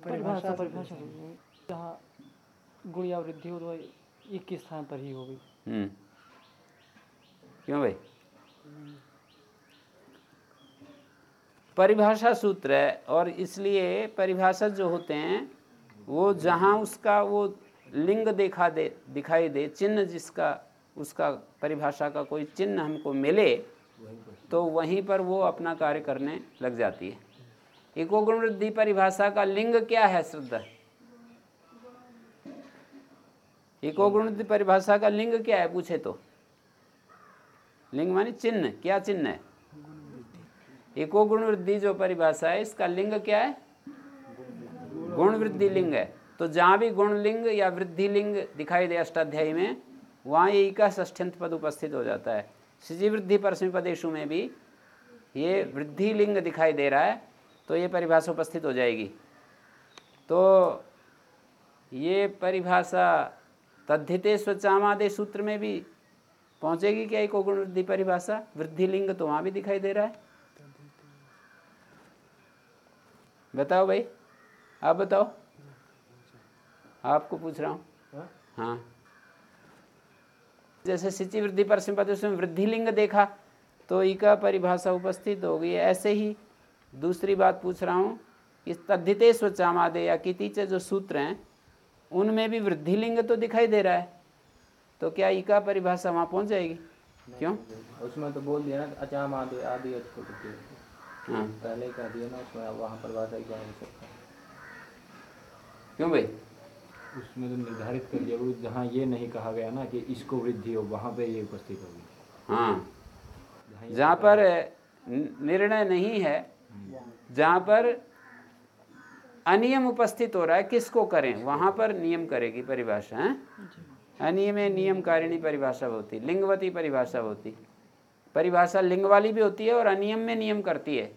परिभाषा परिभाषा। जहाँ गुण या वृद्धि हो तो एक के स्थान पर ही होगी। हम्म। क्यों भाई? परिभाषा सूत्र है और इसलिए परिभाषा जो होते हैं वो जहाँ उसका वो लिंग देखा दे दिखाई दे चिन्ह जिसका उसका परिभाषा का कोई चिन्ह हमको मिले तो वहीं पर वो अपना कार्य करने लग जाती है। इको गुण वृद्धि परिभाषा का लिंग क्या है श्रद्धा? इको गुण वृद्धि परिभाषा का लिंग क्या है, पूछे तो। लिंग मानी चिन्ह, क्या चिन्ह है? एको गुण वृद्धि जो परिभाषा है, इसका लिंग क्या है? गुण वृद्धि लिंग है। तो जहाँ भी गुण लिंग या वृद्धि लिंग दिखाई दे अष्टाध्यायी में, वहाँ ये का ष्ठ्यंत पद उपस्थित हो जाता है। सिजी वृद्धि परसमी पदेशु में भी ये वृद्धि लिंग दिखाई दे रहा है तो ये परिभाषा उपस्थित हो जाएगी। तो ये परिभाषा तद्धिते स्वचामादे सूत्र में भी पहुंचेगी क्या एक गुण वृद्धि परिभाषा? वृद्धि लिंग तो वहाँ भी दिखाई दे रहा है। बताओ भाई आप बताओ। आपको पूछ रहा हूँ? हाँ। जैसे सिंची वृद्धि पर सिंपद उसमें वृद्धि लिंग देखा तो ई का परिभाषा उपस्थित हो गई ऐसे ही दूसरी बात पूछ रहा हूँ कि तद्धिते स्वचामादे या कितीचे जो सूत्र हैं उनमें भी वृद्धि लिंग तो दिखाई दे रहा है। तो क्या ई का परिभाषा वहाँ पहुँच जाएगी? क्यों? उसमें तो बोल दिया ना अचाम आदि आदि हाँ। पहले कह दिया ना उसमें वहाँ परिभाषा क्यों भाई? उसमें तो निर्धारित कर दिया जहाँ ये नहीं कहा गया ना कि इसको वृद्धि हो वहाँ पे ये उपस्थित होगी। हाँ। जहाँ पर निर्णय नहीं है जहाँ पर अनियम उपस्थित हो रहा है किसको करें? वहाँ पर नियम करेगी परिभाषा है? अनियम नियम कारिणी परिभाषा होती लिंगवती परिभाषा होती। परिभाषा लिंग वाली भी होती है और अनियम में नियम करती है।